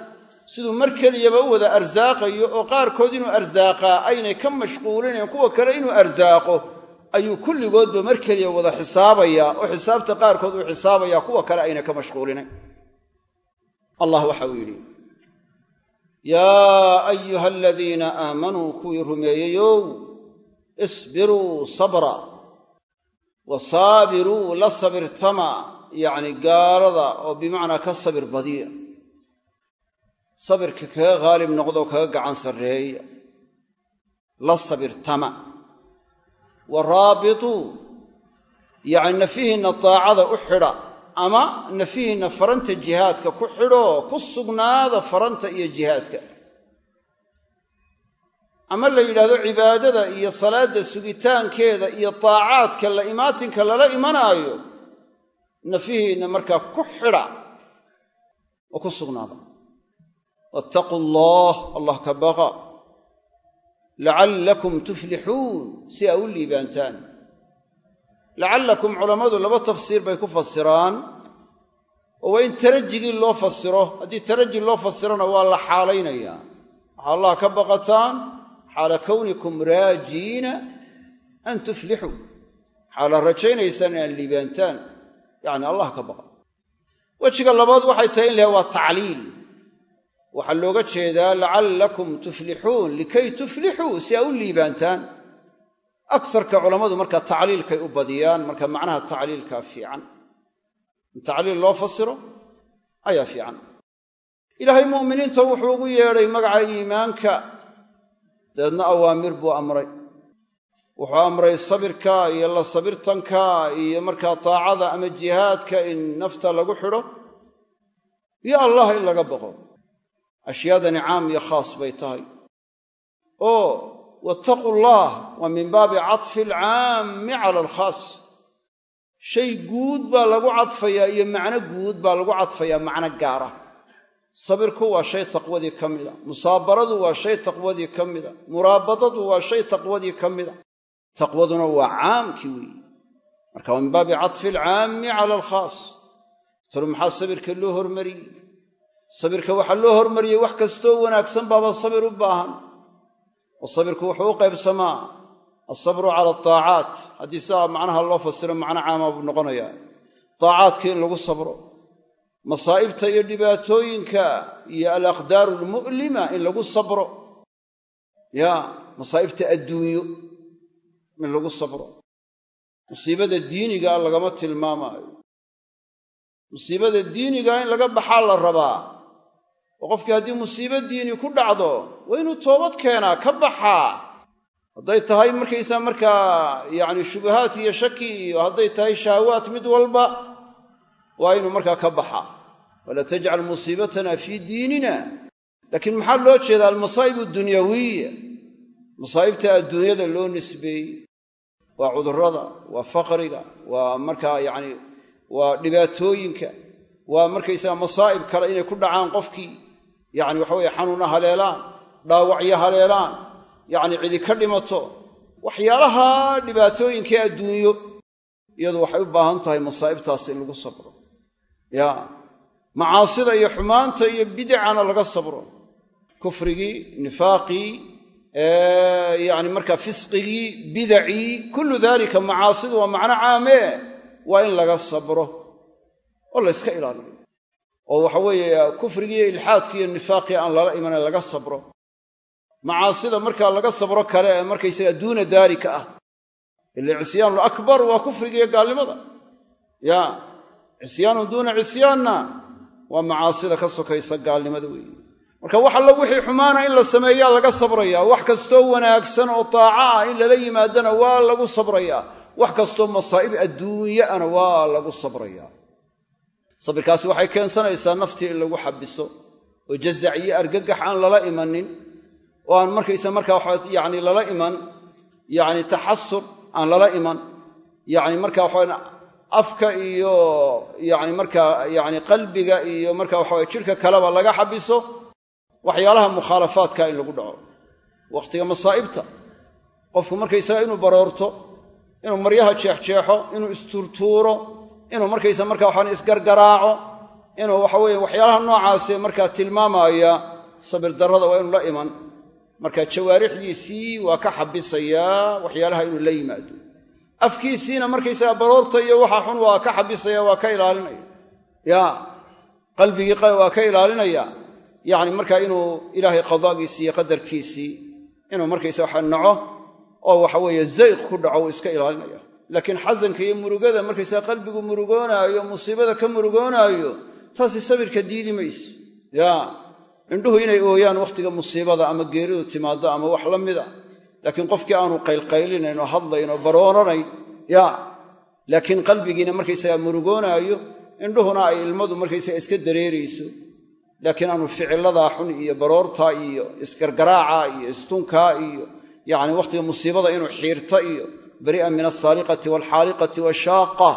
siduu mar keliyaba u wada arsaaqayo oo qaarkood inuu arsaaqaa aynay ka mashquulinayn kuwa kale inuu arsaaqo ayuu kulligoodba mar keliya wada xisaabayaa oo xisaabta qaarkood uu xisaabayaa kuwa kale ayna ka mashquulinayn allah waxa uu yidhi yaa ayuha aladiina aamanuu kuwii rumeeyeyow isbiruu sabra wa saabiruu la sabirtama yacni gaalada oo bimacnaa ka sabir badiya. Sabirka kaga haalib noqdoo kaga gacan sarreeya. La sabirtama. Wa raabituu yacni nafihiinna daacada u xidha ama nafihiinna faranta jihaadka ku xidhoo ku sugnaada faranta iyo jihaadka ama la yidhaahdo cibaadada iyo salaadda sugitaankeeda iyo daacaadka la imaatinka lala imanaayo nafihiinna markaa ku xidha oo ku sugnaada. Wattaquu allah allah ka baqa. Lacallakum tuflixuun si aa u liibaantaan. Lacallakum culammadu laba tafsiir bay ku fasiraan oo waa in tarajigii loo fasiro. Haddii taraji loo fasirona waa la xaalaynayaa waxaa allah ka baqataan xaala kownikum raajiina an tuflixuu xaala rajaynaysaan inaad liibaantaan. Yacni allah ka baqa wejiga labaad waxay tahay in laha waa tacliil. Waxaa looga jeedaa lacallakum tuflixuun. Likay tuflixuu si aa u liibaantaan. Agsarka culammadu marka tacliilkay u badiyaan marka macnaha tacliilkaa fiican. In tacliil loo fasiro ayaa fiican. Ilaahay mu'miniinta wuxuu ugu yeedhay magaca iimaanka dabeedna awaamir buu amray. Wuxuu amray sabirka iyo la sabirtanka iyo markaa taacada ama jihaadka in nafta lagu xidho iyo allah in laga baqo. Ashyaadani caam iyo khaas bay tahay. Oo wattaquu allah waa min baabi catfi alcaammi cala alkhaas. Shay guud baa lagu cadfayaa iyo macno guud baa lagu cadfayaa macno gaara sabirku waa shay taqwadii ka mida musaabaradu waa shay taqwadii ka mida muraabadadu waa shay taqwadii ka mida taqwaduna waa caamkii weeye marka waa min baabi catfi alcaammi cala alkhaas. Talu maxaa sabirka loo hormariyey? Sabirka waxaa loo hormariyey wax kastoo wanaagsan baaba sabir u baahan. Oo sabirku wuxuu u qaybsamaa alsabru cala ataacaat haddii sidaa macnaha loo fasiro macno caama buu noqonayaa. Taacaadka in lagu sabro masaa'ibta iyo dhibaatooyinka iyo alaqdaaru almu'lima in lagu sabro. Ya masaa'ibta adduunyo in lagu sabro. Musiibada diiniga lagama tilmaamaayo. Musiibada diiniga in laga baxaa la rabaa. Oo qofkii haddii musiibo diini ku dhacdo waa inuu toobad keenaa ka baxaa. Hadday tahay markaysaa markaa yacni shubahaat iyo shaki iyo hadday tahay shahawaat mid walba waa inuu markaa ka baxaa wala tajcal musiibatana fii diinina. Laakiin maxaa loo jeedaa almasaa'ib addunyawiya masaa'ibta adduunyada loo nisbeeyey. Waa cudurrada waa faqriga waa markaa yacni waa dhibaatooyinka. Waa markaysaga masaa'ib kale inay ku dhacaan qofkii yacni waxa weye xanuuna haleelaan dhaawacyo haleelaan yacni cidi ka dhimato. Waxyaalaha dhibaatooyinkee adduunyo iyadu waxay u baahan tahay masaa'ibtaas in lagu sabro ya macaasida iyo xumaanta iyo bidacana laga sabro. Kufrigii nifaaqii yani markaa fisqigii bidacii kullu dalika macaasidu waa macno caamee waa in laga sabro. Oo la yska ilaaliyo. Oo waxa weeye kufrigii iyo ilxaadkii iyo nifaaqii aan lala imana laga sabro. Macaasida markaa laga sabro kale ee markaysaga duuna daalika ah. Ila cisyaanu lakbar waa kufrigiiyo gaalnimada. Ya cisyaanun duuna cisyaanna waa macaasida ka sokaysa gaalnimada weeye. Marka wax allo wixii xumaana in la sameeyaa laga sabrayaa wax kastoo wanaagsan oo taaca ah in lala yimaadana waa lagu sabrayaa wax kastoo masaa'ib adduunyaana waa lagu sabrayaa sabirkaasi waxay keensanaysaa naftii in lagu xabiso oo jazac iyo argagax aan lala imanin oo aan markaysa markaa waxa yani lala iman yani taxasur aan lala iman yani marka waxa afka iyo yani markaa yani qalbiga iyo marka waxawe jidhka kaleba laga xabiso waxyaalaha mukhaalafaadka in lagu dhaco. Wakhtiga masaa'ibta qofku markaysaga inuu baroorto inuu maryaha jeexjeexo inuu isturtuuro inuu markaysa marka waxaan isgargaraaco inuu waxa weeye waxyaalaha noocaasee markaa tilmaamaya sabir darrada waa inuu la iman. Marka jawaarixdiisii waa ka xabisayaa waxyaalaha inuu la yimaado afkiisiina markaysaga baroorta iyo waxa xun waa ka xabisaya waa ka ilaalinaya. Ya qalbigii waa ka ilaalinaya. Yacni markaa inuu ilaahay qadaagiisii iyo qadarkiisii inuu markaysa waxa naco oo waxa weeye zayq ku dhaco uu iska ilaalinaya. Laakiin xasanka iyo murugada markaysaa qalbigu murugoonaayo musiibada ka murugoonaayo taasi sabirka diidi mayse ya indhuhu inay ooyaan wakhtiga musiibada ama geeridu timaaddo ama wax la mida laakiin qofkii aanu qaylqaylinayn oo hadlayn oo laakiin qalbigiina markaysaga murugoonaayo indhuhuna ay ilmadu markaysaga iska dareerayso. Laakiin aanu ficiladaa xun iyo baroortaa iyo isgargaraacaa iyo istunkaa iyo yacni wakhtiga musiibada inuu xiirta iyo bari'a min alsaaliqati waalxaaliqati washaaqa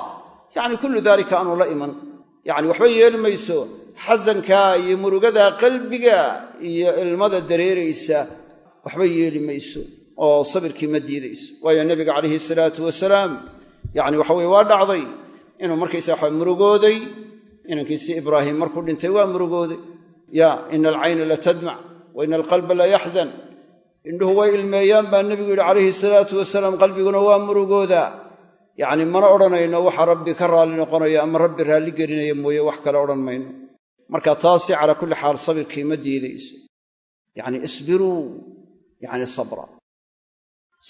yacni kullu daalika aanu la iman. Yacni waxba yeeli mayso. Xasankaa iyo murugadaa qalbiga iyo ilmada dareeraysa waxba yeeli mayso oo sabirkii ma diidayso. Waayo nebiga calayhi salaatu wasalaam yacni waxa weye waa dhacday inuu markaysa waxa murugooday inankiisii ibraahim markuu dhintay waa murugooday. Ya ina alcayna la tadmac wa ina alqalba la yaxzan. Indhuhu way ilmeeyaan baa nebigu yidhi calayhi salaatu wasalaam qalbiguna waa murugoodaa yacni mana odhanayno waxa rabbi ka raalli noqonaya ama rabbi raalli gelinaya mooye wax kale odhan mayno. Marka taasi calaa kulli xaal sabirkii ma diidayso. Yacni isbiruu yacni sabra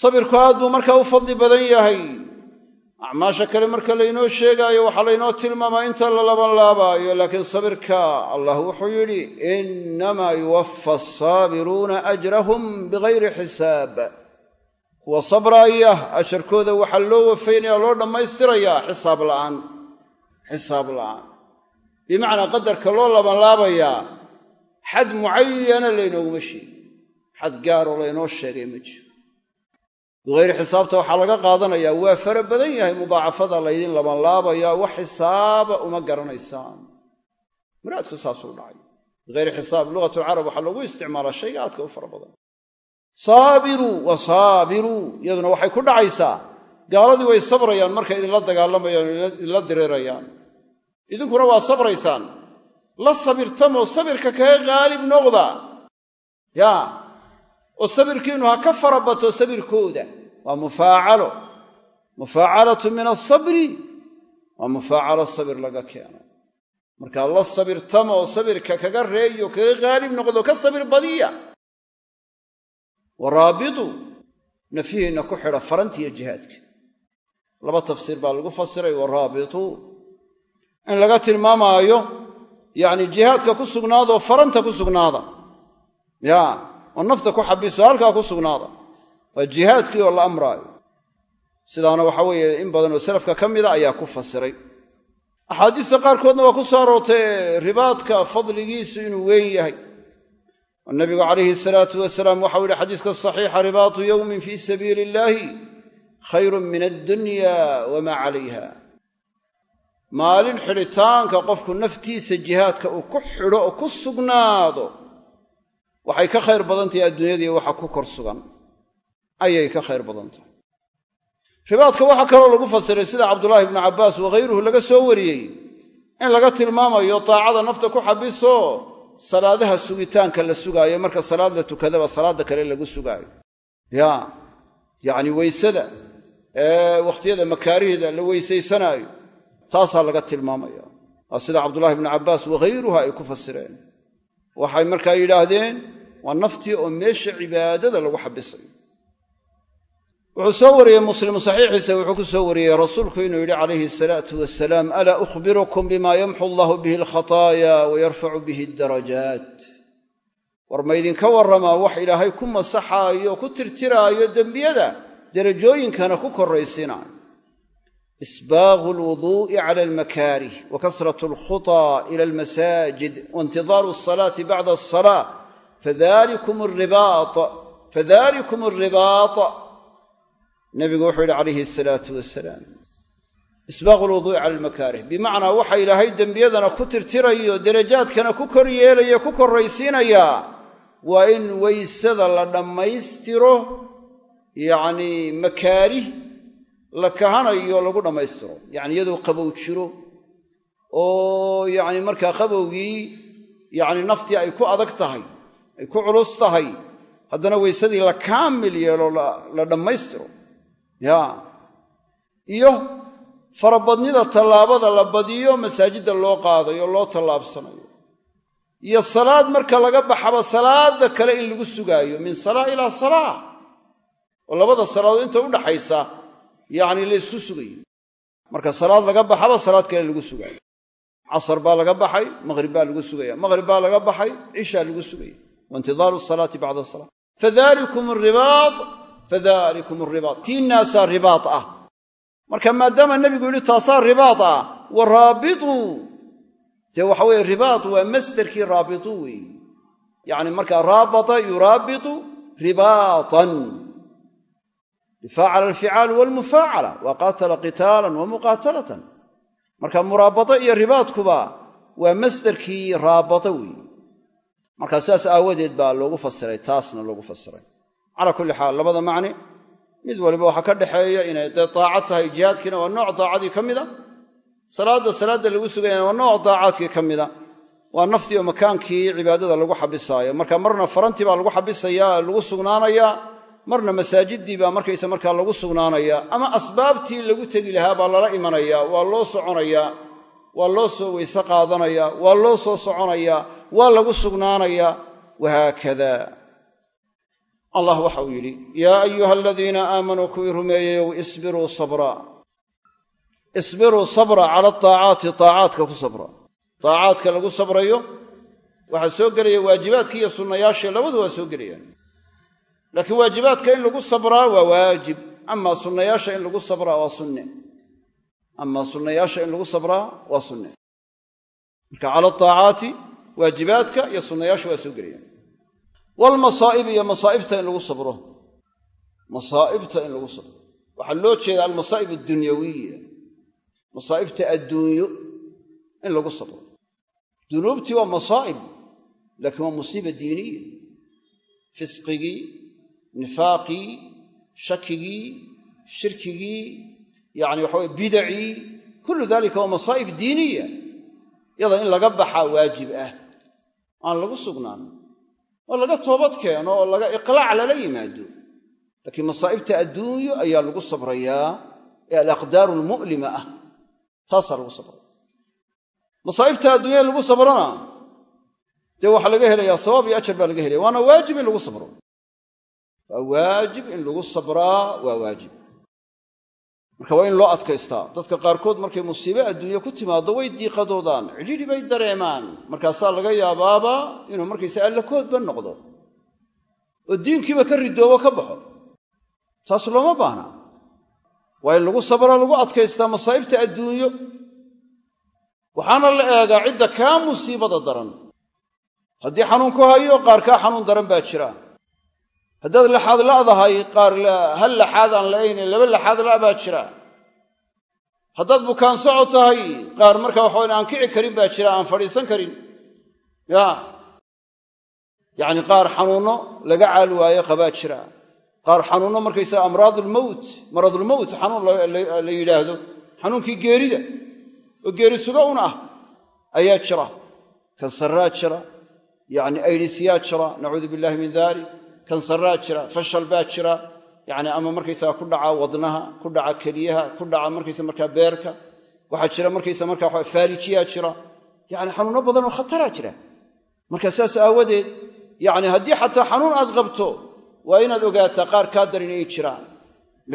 sabirku aad buu markaa u fadli badan yahay. Acmaasha kale marka laynoo sheegaayo waxaa laynoo tilmaamaa inta la labanlaabaayo laakiin sabirka allah wuxuu yidhi innamaa yuwaffa asaabiruuna ajrahum bigayri xisaab. Kuwa sabraaya ajarkooda waxaa loo wafaynaya loo dhammaystirayaa xisaab la'aan xisaab la'aan. Bimacnaa qadarka loo labanlaabayaa xad mucayana laynooguma sheegin xad gaaroo laynoo sheegay ma jiro bikayri xisaabta waxaa laga qaadanayaa waa fara badan yahay mudaacafada laydin labanlaabayaa wax xisaaba uma garanaysaan. Muraadku saasuu dhacay. Bikayri xisaab lugatulcarab waxaa lagu isticmaalaa shayga aadka u fara badan. Saabiruu wa saabiruu iyaduna waxay ku dhacaysaa. Gaaladii way sabrayaan markay idinla dagaalamayaan idinla direerayaan idinkuna waa sabraysaan. La sabirtamoo sabirka kaga qaalib noqda. Yaa oo sabirkiinnu ha ka fara bato sabirkooda. Waa mufaacalo. Mufaacalatu min asabri waa mufaacalo sabir laga keeno. Markaa la sabirtama oo sabirka kaga reeyo kaga qaalib noqdo ka sabir badiya. Waraabidu nafyihiinna ku xidha farantiiyo jihaadka. Laba tafsiir baa lagu fasiray waraabituu in laga tilmaamaayo yacni jihaadka ku sugnaadoo faranta ku sugnaada. Ya oo nafta ku xabiso halkaa ku sugnaada. Waa jihaadkii oo la amraayo. Sidaana waxa weeye in badan oo salafka ka mida ayaa ku fasiray. Axaadiista qaarkoodna waa ku soo aroortay ribaadka fadligiisu inuu weyn yahay. Oo nabigu calayhi salaatu wasalaam waxau yihi xadiiska saxiixa ribaatu yowmin fii sabiili illaahi khayrun min addunya wamaa calayha. Maalin xidhitaanka qofku naftiisa jihaadka uu ku xidho oo ku sugnaado waxay ka khayr badan tahay adduunyadii waxa ku kor sugan. Ayay ka khayr badan tahay. Ribaadka waxaa kaloo lagu fasiray sida cabdulaahi ibnu cabbaas wakhayruhu laga soo wariyey in laga tilmaamayo taacada nafta ku xabiso salaadaha sugitaanka la sugaayo marka salaad la tukadaba salaadda kale lagu sugaayo. Ya yacni weysada wakhtiyada makaarihda la weysaysanaayo taasaa laga tilmaamaya. Waa sida cabdulahi ibnu cabbaas wakhayruha ay ku fasireen. Waxay markaa yidhaahdeen waa naftii oo meesha cibaadada lagu xabisayo wuxuu soo wariyey muslim saxiixiisa wuxuu ku soo wariyey rasuulku inuu yidhi calayhi asalaatu wasalaam alaa ukhbirukum bima yamxu allahu bihi alkhataaya wa yarfacu bihi addarajaat. War ma ydinka warramaa wax ilaahay ku masaxaayo ku tirtiraayo dembiyada derajooyinkana ku korraysiinaayo isbaaqu alwuduu'i cala almakaarih wa kasratu alkhutaa ila almasaajid waintidaaru alsalaati bacda alsalaa fadalikum alribaat nabigu wuxuu yidhi calayhi asalaatu wasalaam isbaaqu lwuduu'i cala almakaarih bimacnaa waxa ilaahay dembiyadana ku tirtirayo derajaadkana ku kor yeelaya ku korraysiinayaa waa in weysada la dhammaystiro yacnii makaarih la kahanayo lagu dhammaystiro yacni iyadoo qabow jiro oo yacni markaa qabowgii yacni naftii ay ku adag tahay ay ku culus tahay. Haddana weysadii la kaamil yeelo la dhammaystiro. Ya. Iyo farabadnida tallaabada la badiyo masaajidda loo qaadayo loo tallaabsanayo. Iyo salaad marka laga baxaba salaada kale in lagu sugaayo min salaa ilaa salaa. Oo labada salaadood inta udhaxaysa yacni la ysku sugayo. Marka salaad laga baxaba salaad kale lagu sugaayo. Casar baa laga baxay maqhrib baa lagu sugaya. Maqhrib baa laga baxay cishaa lagu sugaya waintidaaru salaati bacda salaa fadalikum ribaat fadalikum ribaat tiinaasaa ribaat ah marka maadaama nebigu yidhi taasaa ribaat ah wa raabituu dee waxa weeye ribaat waa masderkii raabituu weeye yacni markaa raabata yuraabitu ribaatan lifaacala alficaalu walmufaacala wa qaatala qitaalan wa muqaatalatan marka muraabata iyo ribaatkuba waa masderkii raabata weeye markaa sidaas aawadeed baa loogu fasiray taasna loogu fasiray. Calaa kulli xaal labada macni mid waliba waxaa ka dhexeeya inay dee tahay jihaadkiina waa nooc daacadii ka mida. Salaadda salaadda lagu sugayana waa nooc daacaadkii ka mida. Waa naftii oo makaankii cibaadada lagu xabisaayo. Marka marna farantii baa lagu xabisayaa lagu sugnaanayaa marna masaajiddii baa markaysa markaa lagu sugnaanayaa ama asbaabtii lagu tegi lahaa baa lala imanayaa waa loo soconayaa waa loo soo weyse qaadanayaa waa loo soo soconayaa waa lagu sugnaanayaa wahaakada. Allah waxa uu yidhi yaa ayuha aladiina aamanuu kuwii rumeeyeyow isbiruu sabra. Isbiruu sabra cala ataacaati taacaadka ku sabra. Taacaadka lagu sabrayo waxaa soo gelaya waajibaadkii iyo sunnayaashii labadu waa soo gelayaan. Laakiin waajibaadka in lagu sabraa waa waajib amaa sunnayaasha in lagu sabraa waa sunne amaa sunnayaasha in lagu sabraa waa sunne. Marka cala ataacaati waajibaadka iyo sunnayaasha waa soo gelayaan. Walmasaa'ib iyo masaa'ibta in lagu sabro. Masaa'ibta in lagu sabro. Waxaa loo jeeda almasaa'ib addunyawiya. Masaa'ibta adduunyo in lagu sabro. Dunuubtii waa masaa'ib laakiin waa musiiba diiniya. Fisqigii nifaaqii shakigii shirkigii yacni waxaweye bidacii kullu dalika waa masaa'ib diiniya. Yada in laga baxaa waajib ah aan lagu sugnaan oo laga toobad keeno oo laga iqlaac lala yimaado. Laakiin masaa'ibta adduunyo ayaa lagu sabrayaa ee alaqdaaru almu'lima ah. Taasaa lagu sabraya masaa'ibta adduunya lagu sabrana dee waxaa laga helayaa sawaab iyo ajar baa laga helaya waana waajib in lagu sabro. Waa waajib in lagu sabraa waa waajib marka waa in loo adkaystaa. Dadka qaarkood markay musiibe adduunye ku timaaddo way diiqadoodaan. Cidhidhi bay dareemaan. Markaasaa laga yaabaaba inuu markaysa allakoodba noqdo. Oo diinkiiba ka ridoobo ka baxo. Taas looma baahna. Waa in lagu sabra lagu adkaystaa masaa'ibta adduunyo. Waxaana la eegaa cidda kaa musiibada daran. Haddii xanuun ku hayo qaar kaa xanuun daran baa jira haddaad laxaad la'dahay qaar hal laxaad aan la'ayne laba laxaad la' baa jira. Haddaad bukaan soco tahay qaar marka waxawayn aan kici karin baa jira aan fadhiisan karin. Ya. Yacni qaar xanuunno laga caal waayo qabaa jira. Qaar xanuunno markaysaga amraadulmowt maradulmowt xanuun la yidhaahdo. Xanuunkii geerida oo geeri suga un ah ayaa jira. Kansaraa jira. Yacni aydhisyaa jira. Nacuudu billahi min dalik kansaraa jira fashal baa jira yacni ama markaysaga ku dhaca wadnaha ku dhaca keliyaha ku dhaca markaysa markaa beerka waxaa jira markaysa markaa faarijiyaa jira yacni xanuunno badan oo khataraa jira. Marka saas aawadeed yacni haddii xataa xanuun aad qabto waa inaad ogaataa qaar kaa darin ay jiraan.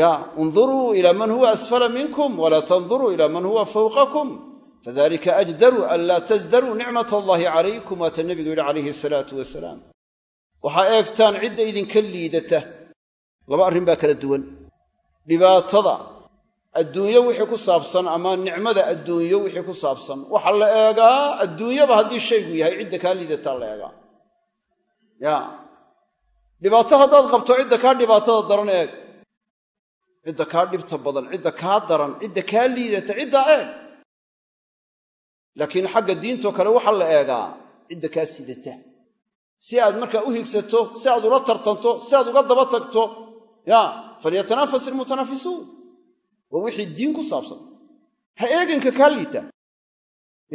Ya unduruu ilaa man huwa asfala minkum walaa tanduruu ilaa man huwa fawqakum. Fadalika ajdaru an laa tasdaruu nicmat allahi calaykum waata nebigu yidhi calayhi salaatu wasalaam waxaa eegtaan cidda idinka liidata. Laba arrin baa kala duwan. Dhibaatada. Adduunyo wixii ku saabsan ama nicmada adduunyo wixii ku saabsan. Waxaa la eegaa adduunyaba haddii shaygu yahay cidda kaa liidataa la eegaa. Ya. Dhibaato haddaad qabto cidda kaa dhibaatada daran eeg. Cidda kaa dhibta badan cidda kaa daran cidda kaa liidata ciddaa eeg. Laakiin xagga diintoo kale waxaa la eegaa cidda kaa sidata si aad markaa u higsato si aad ula tartanto si aad uga daba tagto ya falyatanafas ilmutanaafisuun waa wixii diin ku saabsan. Ha eeginka kaa liita.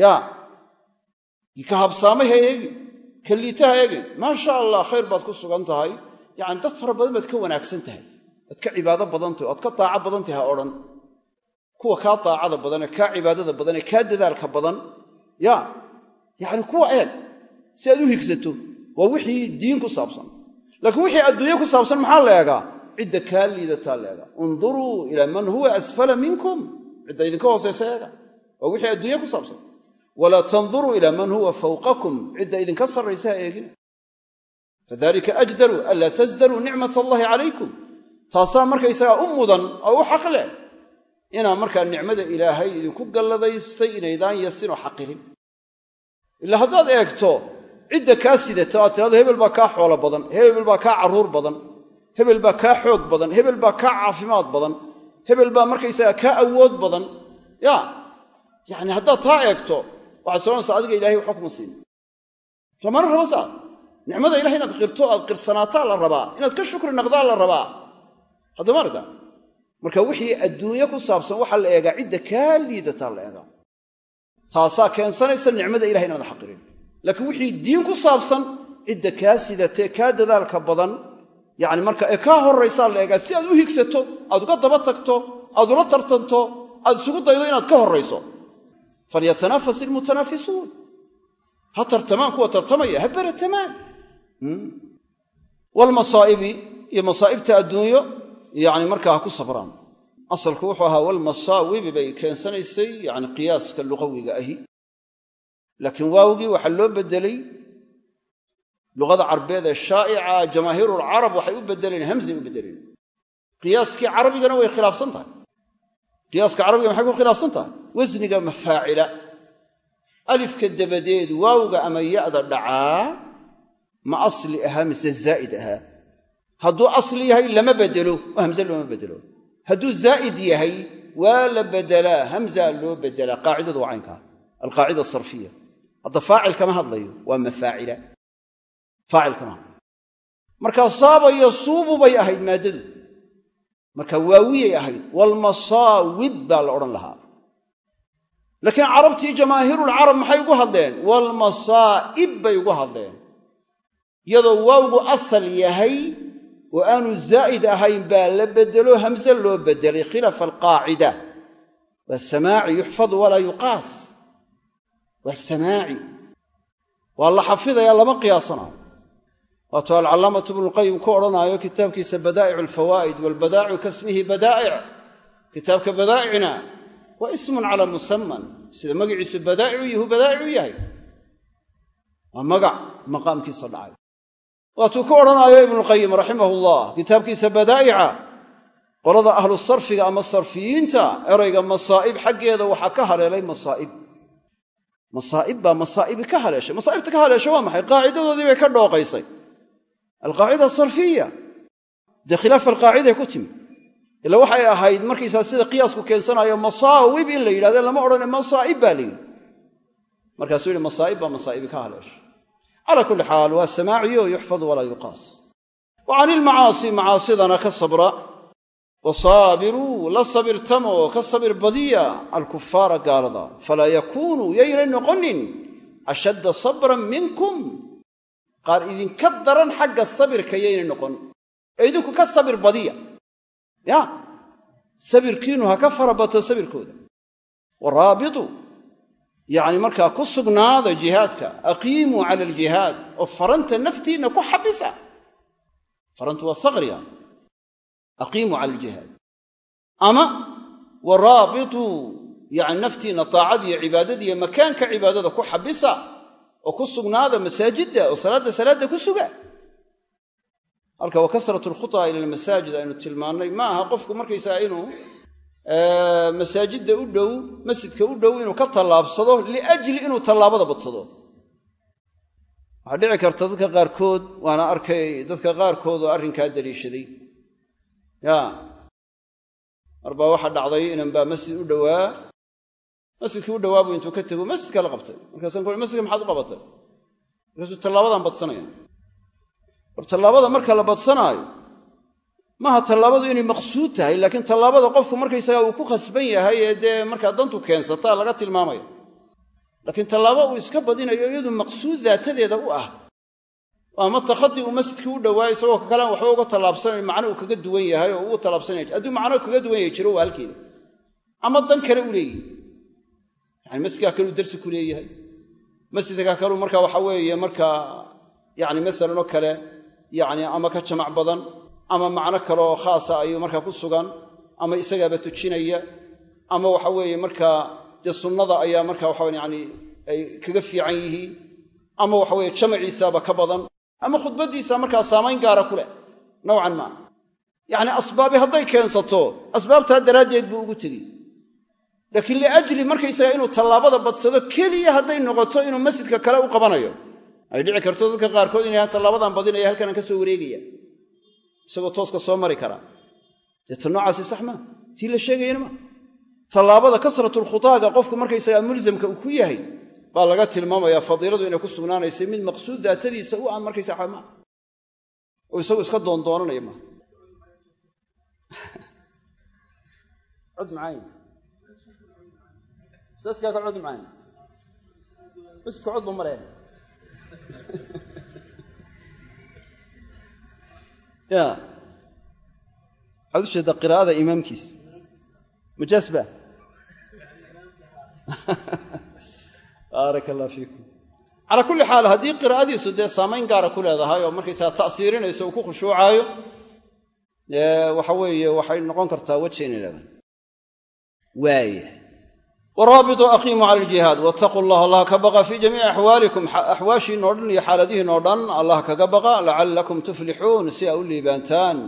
Ya ka habsaamay ha eegin. Ka liita ha eegin. Maasha allah khayr baad ku sugan tahay. Yacani dad fara badan baad ka wanaagsan tahay. Waad ka cibaado badan tahay waad ka daaco badan tahay ha odhan. Kuwa kaa daacada badan ee kaa cibaadada badan ee kaa dadaalka badan ya yacni kuwa eeg. Si aad u higsato waa wixii diin ku saabsan. Laakiin wixii adduunye ku saabsan maxaa la eegaa? Cidda kaa liidataa la eegaa. Unduruu ilaa man huwa asfala minkum. Cidda idinka hoosaysa eega. Waa wixii adduunye ku saabsan. Walaa tanduruu ilaa man huwa fawqakum. Cidda idinka sarraysa ha eegina fadalika ajdaru anlaa tasdaruu nicmat allahi calaykum. Taasaa markaysagaa u mudan oo u xaq leh inaa markaa nicmada ilaahay idinku galladaystay inaydaan yasinoo xaqirin. Ilaa haddaad eegto cidda kaa sidata aad tirahdo hebel baa kaa xoolo badan hebel baa kaa carruur badan hebel baa kaa xoog badan hebel baa kaa caafimaad badan hebel baa markaysaga kaa awood badan. Ya yacni haddaad taa eegto waxaad soconaysaa adiga ilahay waxba kuma siin lamana rabo saa. Nicmada ilahay inaad qirto aad qirsanaataa la rabaa inaad ka shukri naqdaa la rabaa. Haddama arta marka wixii adduunye ku saabsan waxaa la eegaa cidda kaa liidataa la eegaa. Taasaa keensanaysa nicmada ilahay inaad xaqirin laakiin wixii diin ku saabsan cidda kaa sidatee kaa dadaalka badan yacni marka ee kaa horraysaa la eegaa si aad u higsato aad uga daba tagto aad ula tartanto aad isugu daydo inaad ka horrayso. Falyatanafas ilmutanaafisuun. Ha tartamaan kuwa tartamaya ha beratamaan walmasaa'ibi iyo masaa'ibta adduunyo yacni markaa ha ku sabraan. Asalku wuxuu ahaa walmasaawibi bay keensanaysay yacni qiyaaska luqawiga ahi laakiin waawgii waxaa loo beddelay luqada carbeed ee shaa'ica jamaahiirulcarab waxay u beddeleen hamzay u beddeleen qiyaaskii carabigana way khilaafsan tahay. Qiyaaska carabiga maxay ku khilaafsan tahay? Wasniga mafaacila. Alifka dabadeed waawga ama ya'da dhacaa ma asli ahaa mise zaa'id ahaa. Hadduu asli yahay lama bedelo. Oo hamze looma bedelo. Hadduu zaa'id yahay waa la bedelaa. Hamza loo bedelaa qaacidadu waa alqaacida asarfiya hadda faacil kama hadlayo waa mafaacila. Faacil kama hadlayo. Markaa saaba yasuubu bay ahayd maaddadu marka waawiyay ahayd walmasaawib baa la odhan lahaa. Laakiin carabtii jamaahiirulcarab maxay ugu hadleen? Walmasaa'ib bay ugu hadleen. Iyadoo waawgu asal yahay oo aanu zaa'id ahayn baa la bedelo hamse loo bedelay khilaafa alqaacida. Waa samaaci yuxfadu walaa yuqaas waa samaaci waa la xafidaya lama qiyaasanayo waatuu alcallaamatu ibnuulqayim ku odhanaayo kitaabkiisa badaa'icu alfawaa'id waalbadaa'icu kasmihi badaa'ic. Kitaabka badaa'icna waa ismun calaa musaman sida magaciisu badaa'icu yahu badaa'icu yahay. Waa magac maqaamkiisa dhacay. Waatuu ku odhanaayo ibnuqayim raximahullah kitaabkiisa badaa'ica. Qolada ahlu sarfiga ama sarfiyiinta erayga masaa'ib xaggeeda waxaa ka haleelay masaa'ib masaa'ib baa masaa'ibi ka haleeshay. Masaa'ibta ka haleeshay waa maxay? Qaacidadoodii bay ka dhooqaysay. Alqaacida sarfiya. Dee khilaaf alqaaciday ku timi. Ila waxay ahayd markaysaa sida qiyaasku keensanayo masaawib in la yidhahdo lama odhane masaa'ib baa la yidhi. Markaasuu yihi masaa'ib baa masaa'ibi ka haleeshay. Calaa kulli xaal waa samaaciyo yuxfadu walaa yuqaas. Wa can ilmacaasi macaasidana ka sabra wasaabiruu la sabirtamoo ka sabir badiya alkufaara gaalada falaa yakuunuu yaynay noqonin ashadda sabran minkum qaar idinka daran xagga sabirka yaynay noqon ee idinku ka sabir badiya ya sabirkiinu ha ka farabato sabirkooda waraabitu yacni markaa ku sugnaada jihaadka aqiimuu cala aljihaad oo faranta naftiinna ku xabisa farantu waa saqriga aqiimuu cala aljihaad ama waraabituu yacni naftiinna taacadiiyo cibaadadiiyo makaanka cibaadada ku xabisa oo ku sugnaada masaajidda oo salaadda salaadda ku suga halka wa kasratu alkhutaa ila almasaajid aynu tilmaannay ma aha qofku markaysaga inuu masaajidda u dhow masjidka u dhow inuu ka tallaabsado liajli inuu tallaabada badsado waxaa dhici karta dadka qaarkood waana arkay dadka qaarkood oo arrinkaa daliishaday ya. Mar baa waxaa dhacday inan baa masjid u dhowaa. Masjidkii u dhowaa buu intuu ka tego masjidka la qabtay. Markaasaan ku masjidka maxaad u qabatay? Markaasuu tallaabadan badsanaya war tallaabada marka la badsanaayo maaha tallaabadu inay maqsuud tahay laakiin tallaabada qofku markaysaga uu ku khasban yahay ee dee markaa dantu keensataa laga tilmaamaya. Laakiin tallaabo uu iska badinayo iyadu maqsuud daatadeeda u ah ama takhadii uu masjidkii u dhowaa isagoo kalean waxba uga tallaabsanay macno uu kaga duwan yahay oo ugu tallaabsanaya hadduu macno kaga duwan yahay jiro waa ama dan kale u leeyihi yani masjidkaa kaleu darsi ku leeyahay. Masjidka kaleu marka waxa weeye markaa yani masalan oo kale yani ama ka jamac badan ama macno kale oo khaasa ayuu markaa ku sugan ama isagaaba tujinaya ama waxa weeye markaa dee sunnada ayaa marka waxawan yani ay kaga fiican yihiin ama waxa weye jamaciisaaba ka badan ama khudbaddiisa markaa saamayn gaara ku leh nowcan maa yacni asbaabi hadday keensato asbaabtaa daraaddeed buu ugu tegi. Laakiin liajli markaysaga inuu tallaabada badsado keliya hadday noqoto inuu masjidka kale u qabanayo. Ay dhici karto dadka qaarkood inay tallaabadan badinaya halkanaan ka soo wareegaya. Isagoo tooska soo mari karaa dee noocaasi sax maa tii la sheegayana maa tallaabada kasratulkhutaaga qofku markaysaga mulsamka uu ku yahay baa laga tilmaamayaa fadiiladu inay ku sugnaanaysay mid maqsuud daatadiisa u aan markaysaa maa oo isagu iska doondoonanaya maaha cod macaayn saaskaa ka cod macaayn masjidka cod ba ya waxaad u jeedaa qiraa'ada imaamkiis. Majaas ba baaraka allah fiikum. Calaa kulli xaal haddii qiraa'adiisu dee saamayn gaara ku leedahay oo markaysaa ta'siirinayso uu ku khushuucaayo waxa weeye waxay noqon kartaa weji inay leedahay. Waaya waraabituu aqiimuu cala aljihaad wattaquu allah allah ka baqa fii jamiici axwaalikum axwaashiinoo dhan iyo xaaladihiinoo dhan allah kaga baqa lacallakum tuflixuun si aa u liibaantaan.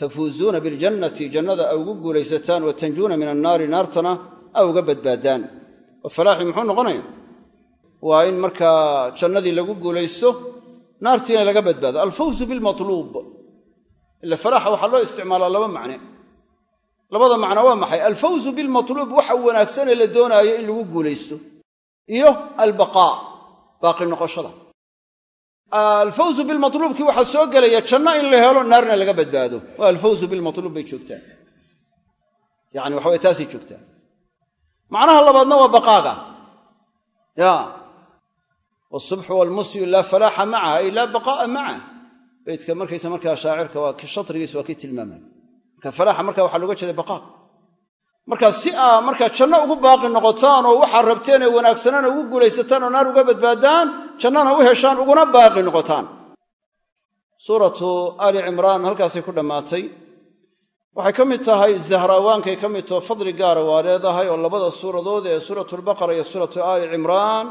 Tafuuzuuna biljannati jannada a ugu guulaysataan wa tanjuuna min annaari naartana a uga badbaadaan oo falaaxi muxuu noqonaya? Waa in markaa jannadii lagu guulaysto naartiina laga badbaado. Alfawzu bilmatluub ila falaaxa waxaa loo isticmaalaa laba macne. Labada macno waa maxay? Alfawzu bilmatluub waxa wanaagsanee la doonaayo in lagu guulaysto. Iyo albaqaa baaqi noqoshada. Alfawzu bilmatluubkii waxaa soo gelaya janno in la helo naarna laga badbaado. Waa alfawzu bilmatluub bay joogtaan yani waxa way taasay joogtaan macnaha labaadna waa baqaaga. Ya. Wsubxu walmusyu laa falaaxa maca ay laa baqaa'a maca. Beydka markaysa markaa shaacirka waa shatrigiis waa kii tilmaamay. Marka falaaxa marka waxaa looga jeeda baqaa marka si aa markaa janno ugu baaqi noqotaan oo waxaa rabteen ee wanaagsanana ugu guulaysataan oo naar uga badbaadaan jannana u heshaan uguna baaqi noqotaan. Suuratu aali cimraan halkaasay ku dhammaatay waxay ka mid tahay zahraawankay ka mid taho fadli gaara waa leedahay oo labada suuradood ee suuratulbaqara iyo suuratu aali cimraan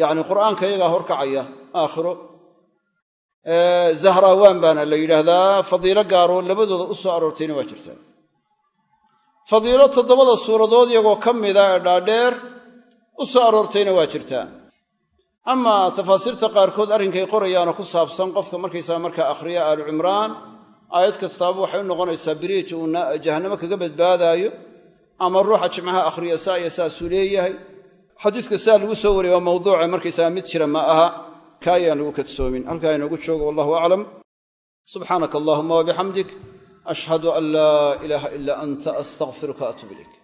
yacni qur'aanka iyagaa horkacaya aakhiro. Zahraawaan baana la yidhaahdaa fadiilo gaaroo labadooda u soo aroortayna waa jirtaa. Fadiilo toddobada suuradood iyagoo ka mida ee dhaadheer u soo aroortayna waa jirtaa. Amaa tafaasiirta qaarkood arrinkay qorayaanoo ku saabsan qofka markaysaga markaa akhriya aalu cimraan aayad kastaaba waxay u noqonaysaa biriij uu jahannamo kaga badbaadaayo ama ruuxa jimcaha akhriya saa iyo saasuu leeyahay. Xadiiska saa lagu soo wariyay waa mawduuce markaysaga mid jira ma aha. Ka ayaan lagu kadsoomin. Halkaa inoogu joogo wallahu aclam. Subxaanaka allahuma wabixamdik ashhadu an laa ilaaha ilaa anta astaqfiruka atub ilayk